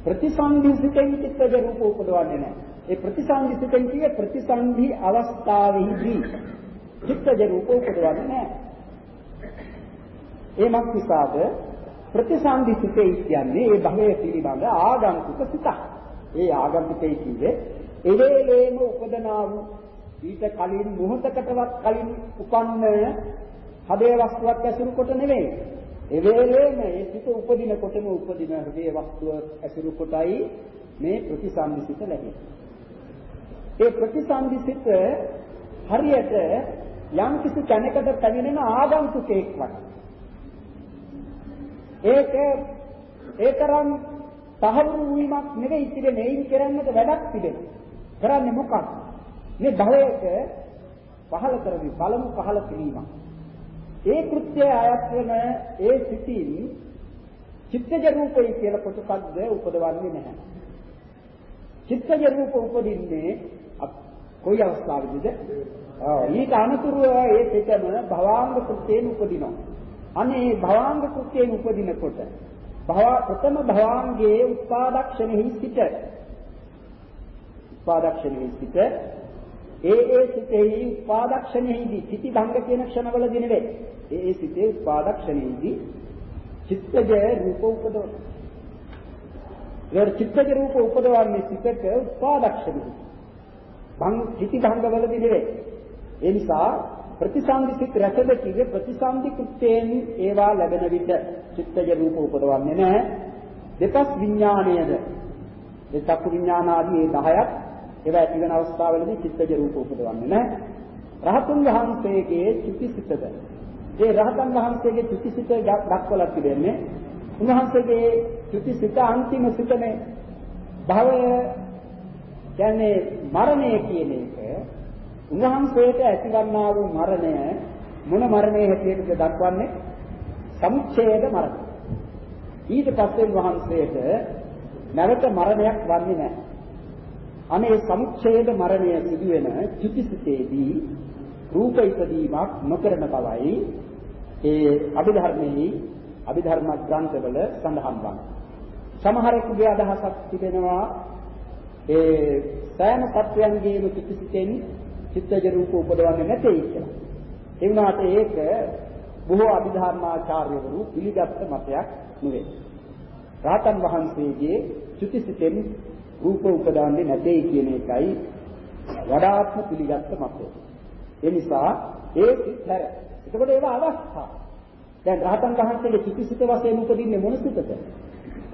ප්‍රතිසන්දි සිතෙන් චිත්තජ රූප උපදවන්නේ නැහැ ඒ ප්‍රතිසන්දි සිතෙන් කියේ ප්‍රතිසන්දි අවස්ථාවේදී චිත්තජ රූප උපදවන්නේ නැහැ. ඒමත් නිසාද ප්‍රතිසන්දි සිතේ කියන්නේ ඒ භවයේ පිළිබඳ ආගන්තුක සිතක්. ඒ ආගන්තුකයි කියේ එවේලේම උපදනා වූ ඊට කලින් මොහොතකටවත් කලින් උපන්න හදේ වස්තුවක් ඇසුරු කොට නෙවෙයි. එවේලේම ඒ සිත උපදින කොටම උපදින හදේ වස්තුව ඇසුරු කොටයි මේ ප්‍රතිසන්දිසිත ලැබෙන්නේ. ඒ ප්‍රතිසන්දිසිත හරියට යම් කිසි කෙනෙකුට පැමිණෙන ආගන්තුකෙක් වගේ. ඒක ඒතරම් තහවුරු වීමක් නෙවෙයි තිබෙන්නේ ඒන් කරන්නට වැඩක් තිබෙනවා. කරන්නේ මොකක්ද? මේ භවයක පහල කරවි බලමු පහල කිරීමක්. ඒ කෘත්‍යය අයත් වෙන ඒ සිටින් චිත්තජ රූපයි කියලා කොටසක්ද උපදවන්නේ නැහැ. චිත්තජ රූප උපදින්නේ කොයි අවස්ථාවේදීද? ඊට අනුතුරුව ඒ පිටම භවාංග කෘත්‍යයෙන් උපදිනවා. අනේ භවාංග කෘත්‍යයෙන් උපදිනකොට භව ප්‍රථම භවාංගයේ උත්පාදක්ෂණෙහි සිට උත්පාදක්ෂණෙහි සිට ඒ ඒ සිතෙහි උත්පාදක්ෂණෙහිදී සිටි භංග කියන ක්ෂණවලදී නෙවෙයි. ඒ ඒ සිතේ උත්පාදක්ෂණෙහිදී චිත්තජ රූප උපදවන. ඒ චිත්තජ රූප උපදවන්නේ සිතක උත්පාදක්ෂණෙහි. භංග සිටි භංගවලදී නෙවෙයි. ඒ නිසා ප්‍රතිසන්දි සිත් රැසද කියේ ප්‍රතිසන්දි කෘත්‍යයෙන් ඒවා ලැබෙන විට චිත්තජ රූප උපදවන්නේ නැහැ. දෙපස් විඥාණයද ඒ චක්කු විඥාන ආදී 10ක් ඒවා ඇති වෙන අවස්ථාවලදී චිත්තජ රූප උපදවන්නේ නැහැ. රහතුන් වහන්සේගේ චුතිසිතද ඒ රහතන් වහන්සේගේ චුතිසිත දක්වලා තිබෙන්නේ උන්වහන්සේගේ චුතිසිත අන්තිම සිතනේ භවය කියන්නේ මරණය කියන එක උන්වහන්සේට ඇතිවන්නා වූ මරණය මොන මරණයේ හැටියටද දක්වන්නේ සමුච්ඡේද මරණය. ඊට පස්සේ උන්වහන්සේට නැවත මරණයක් වන්නේ නැහැ. අනේ සමුච්ඡේද මරණය සිදුවෙන චුතිසිතේදී රූප ඉදීමක් නොකරන බවයි ඒ අභිධර්මයේ අභිධර්ම ග්‍රන්ථවල සඳහන් වන්නේ. සමහරෙකුගේ අදහසක් තිබෙනවා ඒ සෑම සත්වයන්ගේම චුතිසිතෙන් චිත්තජ රූප උපදවන්නේ නැtei කියලා. ඒ වුණාට ඒක බොහෝ අභිධර්මාචාර්යවරු පිළිගත් මතයක් නෙවෙයි. රාතන් වහන්සේගේ චුතිසිතෙන් රූප උපදවන්නේ නැtei කියන එකයි වඩාත්ම පිළිගත් මතය. ඒ නිසා ඒ සිත්හැර. එතකොට ඒවා අවස්ථා. දැන් රහතන් වහන්සේගේ චුතිසිත වශයෙන් උපදින්නේ මොන සිතද?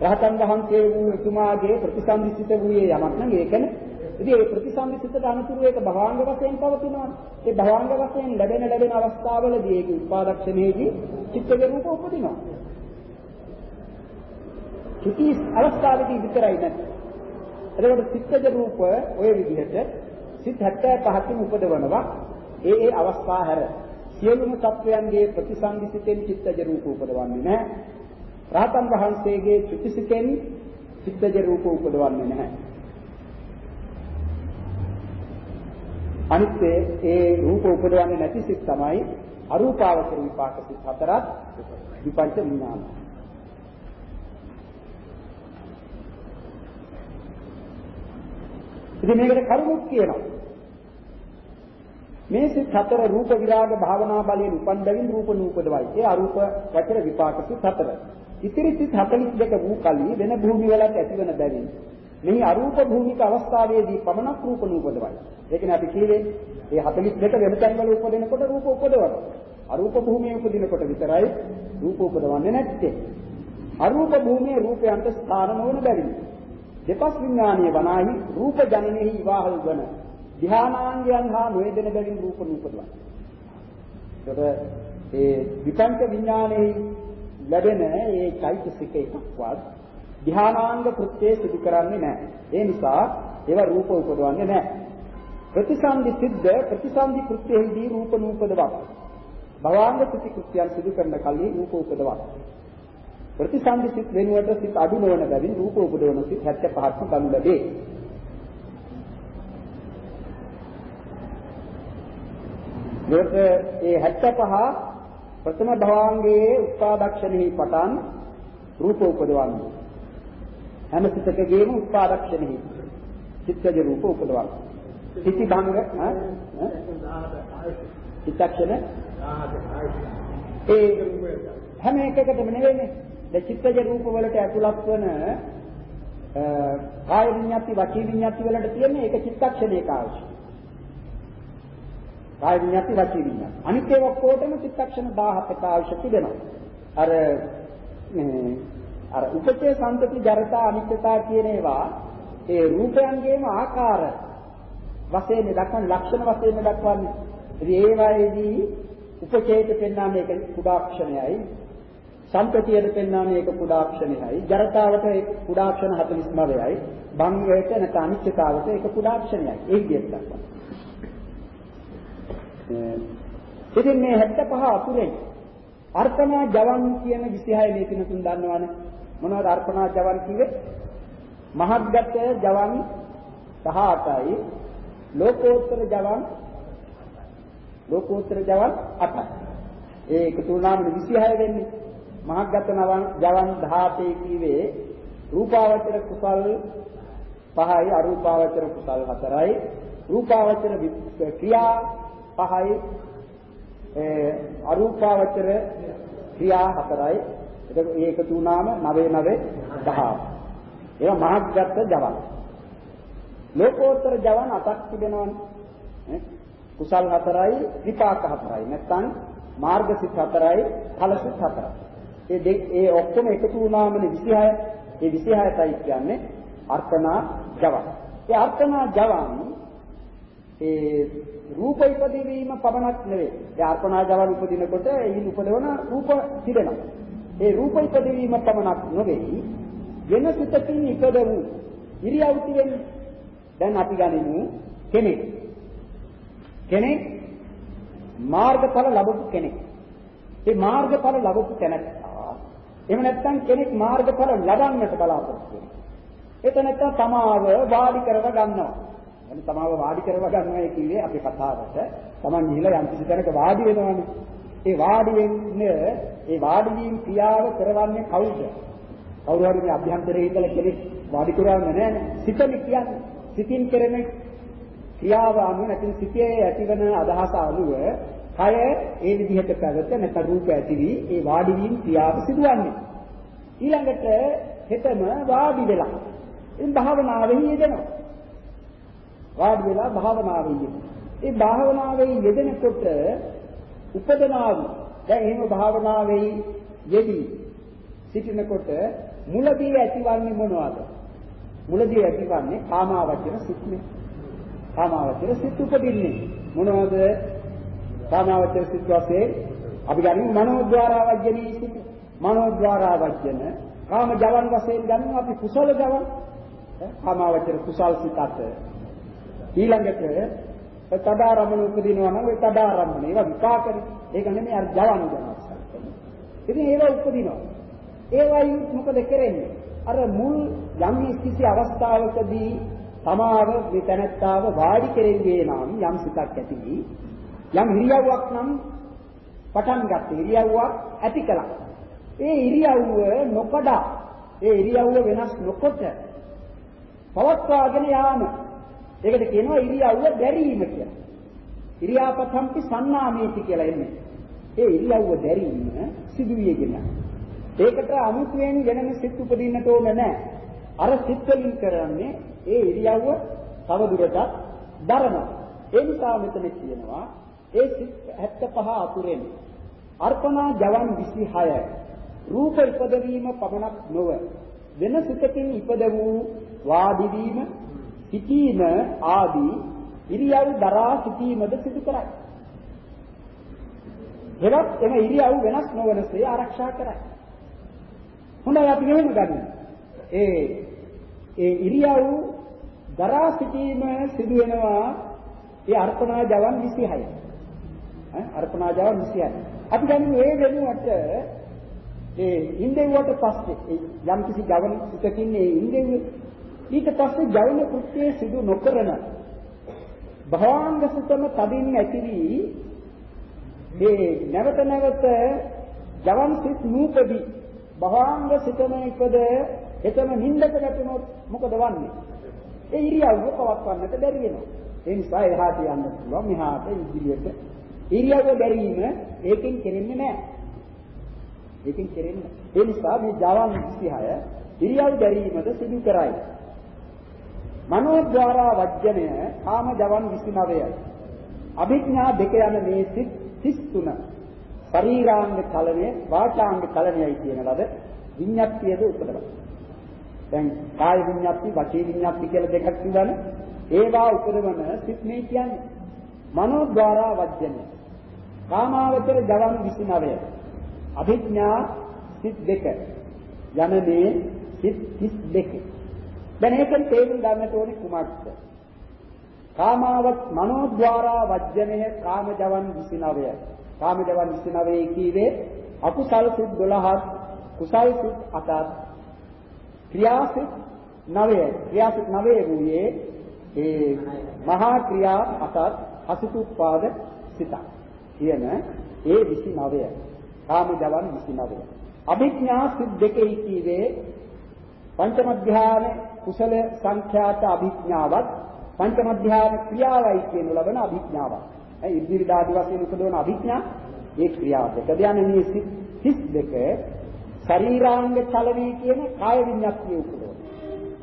රහතන් වහන්සේ වූ එතුමාගේ ප්‍රතිසන්දිසිත වූයේ යමක් නම් ඒකනේ ඉතින් ඒ ප්‍රතිසංවිසිතට අනුතුරු ඒක භවංග වශයෙන් පවතිනවා. ඒ භවංග වශයෙන් ලැබෙන ලැබෙන අවස්ථාවලදී ඒක උත්පාදක්ෂණයේදී චිත්තජ රූප උපදිනවා. චුති අවස්ථාවේදී විතරයි නැත්නම්. එතකොට චිත්තජ රූප ඔය විදිහට සිත් 75කින් උපදවනවා. ඒ ඒ අවස්ථා හැර සියලුම සත්වයන්ගේ ප්‍රතිසංවිසිතෙන් චිත්තජ රූප උපදවන්නේ නැහැ. රාතන් වහන්සේගේ චුතිසිතෙන් චිත්තජ රූප උපදවන්නේ නැහැ. අනිත් ඒ රූප උපදවන්නේ නැති සිත් තමයි අරූපාවචර විපාක සිත් හතරක් විපංච විඥාන. ඉතින් මේකට කරුණුත් කියනවා. මේ සිත් හතර රූප විරාග භාවනා බලයෙන් උපන් බැවින් රූප නූපදවයි. ඒ අරූප වචර විපාක සිත් හතර. ඉතිරි සිත් 42 වූ කලී වෙන භූමි වලට ඇතිවන බැවින් මේ අරූප භූමික අවස්ථාවේදී පමණක් රූප නූපදවයි. ඒකනේ අපි කියන්නේ මේ 42 වෙන තැන්වල උපදිනකොට රූප උපදවනවා. අරූප භූමියේ උපදිනකොට විතරයි රූප උපදවන්නේ නැත්තේ. අරූප භූමියේ රූපයන්ට ස්ථාන නොවන බැවිනි. දෙපස් විඥානීය වනාහි රූප ජනනෙහි විවාහල් වන ධානාංගයන් හා නොයදෙන බැවින් රූප නූපදවයි. ඒකට ඒ විපංච විඥානයේ ලැබෙන ඒ චෛතසික එකක්වත් ධානාංග කෘත්‍යය සිදු කරන්නේ නැහැ. ඒ නිසා ඒවා රූප උපදවන්නේ නැහැ. ප්‍රතිසන්දි සිද්ධ ප්‍රතිසන්දි කෘත්‍යෙහිදී රූප නූපදවක්. භවාංග ප්‍රති කෘත්‍යයන් සිදු කරන කල්හි රූප උපදවක්. ප්‍රතිසන්දි සිත් වෙනුවට සිත් අඩු නොවන බැවින් රූප උපදවන සිත් 75ක්ම ගනු ලැබේ. මේක ඒ 75 ප්‍රථම භවාංගයේ උත්පාදක්ෂණෙහි පටන් රූප උපදවන්නේ. හැම සිතකගේම උත්පාදක්ෂණෙහි චිත්තජ රූප උපදවනවා. සිටි භංග චිත්තක්ෂණ ඒ හැම එකකටම නෙවෙයිනේ. දැන් චිත්තජ රූප වලට ඇතුළත් වන කාය විඤ්ඤාති වචී විඤ්ඤාති වලට තියෙන්නේ ඒක චිත්තක්ෂණයක අවශ්‍යයි. කාය විඤ්ඤාති වචී විඤ්ඤාති. අනිත් ඒවා ඔක්කොටම චිත්තක්ෂණ 17ක අවශ්‍ය තිබෙනවා. අර අර උපචේ සම්පති ජරතා අනිත්‍යතා කියන ඒවා ඒ රූපයන්ගේම ආකාර වශයෙන් දක්වන ලක්ෂණ වශයෙන් දක්වන්නේ ඉතින් ඒ වයිදී උපචේත පෙන්වන්නේ ඒක කුඩා ක්ෂණයයි. සම්පතියට පෙන්වන්නේ ඒක කුඩා ක්ෂණයයි. ජරතාවට ඒක කුඩා ක්ෂණ 49යි. භංගයට නැත්නම් අනිත්‍යතාවට ඒක කුඩා ක්ෂණයයි. ඒ විදිහට දක්වනවා. ඉතින් මේ 75 අතුරෙන් අර්පණා ජවන් කියන 26 මේ පිනතුන් දන්නවනේ. මොනවද අර්පණා ජවන් කිව්වේ? මහත්ගත ජවන් 18යි ලෝකෝත්තර ජවන් ලෝකෝත්තර ජවන් 8යි. ඒ එකතු වුණාම 26 වෙන්නේ. මහත්ගත නවන් ජවන් 18 කීවේ රූපාවචර කුසල් 5යි අරූපාවචර කුසල් 4යි රූපාවචර ක්‍රියා 5යි අරූපාවචර ක්‍රියා 4යි ඒක එකතු වුණාම 9 9 10 ඒවා මහත්ගත ජවන්. ලෝකෝත්තර ජවන් අටක් තිබෙනවනේ. කුසල් හතරයි විපාක හතරයි. නැත්නම් මාර්ගසිත හතරයි ඵලසිත හතරයි. ඒ දෙක ඒ ඔක්කොම එකතු වුණාමනේ 26. ඒ 26යි කියන්නේ අර්පණා ජවන්. ඒ අර්පණා ජවන් ඒ රූප ඉපදවීම පමණක් නෙවෙයි. ඒ අර්පණා ජවන් උපදිනකොට එයින් උපදවන රූප තිබෙනවා. ඒ රූප ඉපදවීම පමණක් නෙවෙයි වෙන සිතකින් ඉපද වූ ඉරියව් තියෙන්නේ. දැන් අපි ගනිමු කෙනෙක්. කෙනෙක් මාර්ගඵල ලැබපු කෙනෙක්. ඒ මාර්ගඵල ලැබපු තැනත්තා එහෙම නැත්නම් කෙනෙක් මාර්ගඵල ලබන්නට බලාපොරොත්තු වෙනවා. එතන නැත්නම් තමාව වාඩි කරව ගන්නවා. يعني තමාව වාඩි කරව ගන්නවා කියන්නේ අපේ කතාවට Taman ගිහිලා යම් කිසි තැනක වාඩි වෙනවානේ. ඒ වාඩි වෙන්නේ ඒ වාඩි වීම ක්‍රියාව කරවන්නේ කවුද? කවුරු හරි මේ අභ්‍යන්තරයේ ඉඳලා කෙනෙක් වාඩි කරවන්නේ නැහැ සිතන කියන්නේ සිතින් කරන ක්‍රියාව අනුව නැත්නම් සිතේ ඇතිවන අදහස අනුව කය ඒ විදිහට පැවත නැත්නම් රූප ඇතිවි ඒ වාඩි වීම ක්‍රියාව සිදුවන්නේ ඊළඟට හෙතම වාඩි වෙලා ඉතින් භාවනාවෙහි යෙදෙනවා වාඩි වෙලා භාවනාවෙහි යෙදෙනවා ඒ භාවනාවෙහි යෙදෙනකොට උපදනාව දැන් එහෙම භාවනාවෙහි යෙදී සිටිනකොට මුලදී ඇතිවන්නේ මොනවද? මුලදී ඇතිවන්නේ කාමාවචර සිත්නේ. කාමාවචර සිත් උපදින්නේ මොනවද? කාමාවචර සිත් වශයෙන් අපි ගනිමු මනෝද්වාරා වජ්ජනී සිත්. මනෝද්වාරා වජ්ජන කාම ජවන් වශයෙන් ගන්න අපි කුසල ජවන්. කාමාවචර කුසල් සිත් අත. ඊළඟට තදාරමණ උපදිනවා නම් ඒ තදාරමණ ඒවා විපාකනේ. ඒක නෙමෙයි අර ජවන් ජනස්. ඉතින් ඒවා උපදිනවා. ඒවයි මොකද කරන්නේ? අර මුල් යම් කිසි අවස්ථාවකදී තමාව මේ තැනැත්තාව වාඩි කෙරෙන්නේ නම් යම් සිතක් ඇති යම් ඉරියව්වක් නම් පටන් ගත්ත ඉරියව්වක් ඇති කළා. ඒ ඉරියව්ව නොකඩ ඒ ඉරියව්ව වෙනස් නොකොට පවත්වාගෙන යාම. ඒකට කියනවා ඉරියව්ව දැරීම කියලා. ඉරියාපතම්පි සන්නාමේති කියලා එන්නේ. ඒ ඉරියව්ව දැරීම සිදුවියගෙන ඒකට අමුතුවෙන් වෙනම සිත් උපදින්නට ඕන නැහැ. අර සිත් වලින් කරන්නේ ඒ ඉරියව්ව තව දුරටත් දරනවා. ඒ නිසා මෙතන කියනවා ඒ සිත් 75 අතුරෙන් අර්පණා ජවන් 26 රූප ඉපදවීම පමණක් නොව වෙන සිතකින් ඉපද වූ වාඩි වීම සිටීම ආදී ඉරියව් දරා සිටීමද සිදු කරයි. හෙවත් එම ඉරියව් වෙනස් නොවනසේ ආරක්ෂා කරයි. හොඳයි අපි මෙහෙම ගන්න. ඒ ඒ ඉරියව් දරා සිටීම සිදු වෙනවා ඒ අර්පණා ජවන් 26යි. ඈ අර්පණා ජවන් 26යි. අපි ගන්න මේ වෙනුවට ඒ ඉන්දෙව්වට පස්සේ යම් කිසි ජවන් සිතකින් ඒ ඉන්දෙව් ඊට පස්සේ ජවන කෘත්‍යයේ සිදු නොකරන භවංග සිතම තදින් ඇතිවි ඒ නැවත නැවත ජවන් සිත් නූපදී භවාංග සිතම ඉපද එතම නින්දක වැටුනොත් මොකද වන්නේ? ඒ ඉරියව්ව පවත්වන්නට බැරි වෙනවා. ඒ නිසා එහාට යන්න පුළුවන් මෙහාට ඉදිරියට. ඉරියව්ව බැරීම ඒකෙන් කෙරෙන්නේ නැහැ. ඒකෙන් කෙරෙන්නේ. ඒ නිසා මේ ජවන් 26 ඉරියව් බැරීමද සිදු කරයි. මනෝද්වාරා වජ්ජනය කාම ජවන් 29යි. අභිඥා දෙක යන මේ සිත් 33 ශරීරාංග චලනය වාචාංග චලනයයි කියන ලද විඤ්ඤාප්තියද උපදවන. දැන් කාය විඤ්ඤාප්ති, වාචී විඤ්ඤාප්ති කියලා දෙකක් තිබුණානේ. ඒවා උපදවන සිත් මේ කියන්නේ. මනෝද්වාරා වජ්ජනය. කාමාවචර ජවන් 29. අභිඥා සිත් දෙක. යනනේ සිත් 32. දැන් ඒකෙන් තේරුම් ගන්නට ඕනේ කුමක්ද? කාමාවත් මනෝද්වාරා වජ්ජනය කාම ජවන් 29. කාම ජවන් 29 කීවේ අකුසල් සිත් 12ක් කුසල් සිත් 8ක් ක්‍රියාසිත 9 ක්‍රියාසිත 9 වූයේ ඒ මහා ක්‍රියා අතත් අසුතුප්පාද සිත කියන ඒ 29 කාම ජවන් 29 අභිඥා සිත් දෙකේ කීවේ පංචම ධ්‍යාන කුසල සංඛ්‍යාත අභිඥාවත් පංචම ධ්‍යාන ක්‍රියාවයි කියනු ලබන අභිඥාවක්. ඒ ඉදිරියට ආදි වශයෙන් උපදවන අභිඥා ඒ ක්‍රියා දෙක. ධ්‍යාන මේ සිත් 32 ශරීරාංග චලනී කියන කාය විඤ්ඤාතිය උපදවන.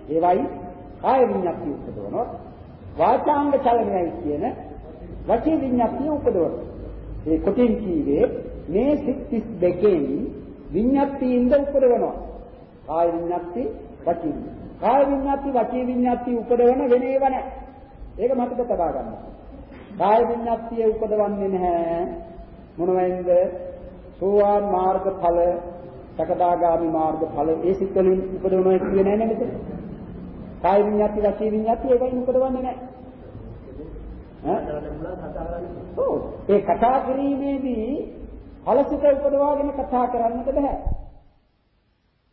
ඒවයි කාය විඤ්ඤාතිය උපදවනවා. වාචාංග චලනයයි කියන වචී විඤ්ඤාතිය උපදවන. ඒ කොටින් කීවේ මේ සිත් 32කින් විඤ්ඤාතියින්ද උපදවනවා. කාය විඤ්ඤාති වචී. කාය විඤ්ඤාති වචී විඤ්ඤාති උපදවන වෙන ඒවා නැහැ. ඒක මතක තබා ගන්න. කාය විඤ්ඤාතිය උපදවන්නේ නැහැ. මොනවෙන්ද? සෝවාන් මාර්ග ඵල සකදාගාමි මාර්ග ඵල ඒ සිත් වලින් උපදවනවා කියන්නේ නැහැ නේද? කාය විඤ්ඤාති වචී විඤ්ඤාති ඒකෙන් උපදවන්නේ නැහැ. ඈ? ඔව්. ඒ කතා කිරීමේදී ඵලසිත උපදවාගෙන කතා කරන්නට බෑ.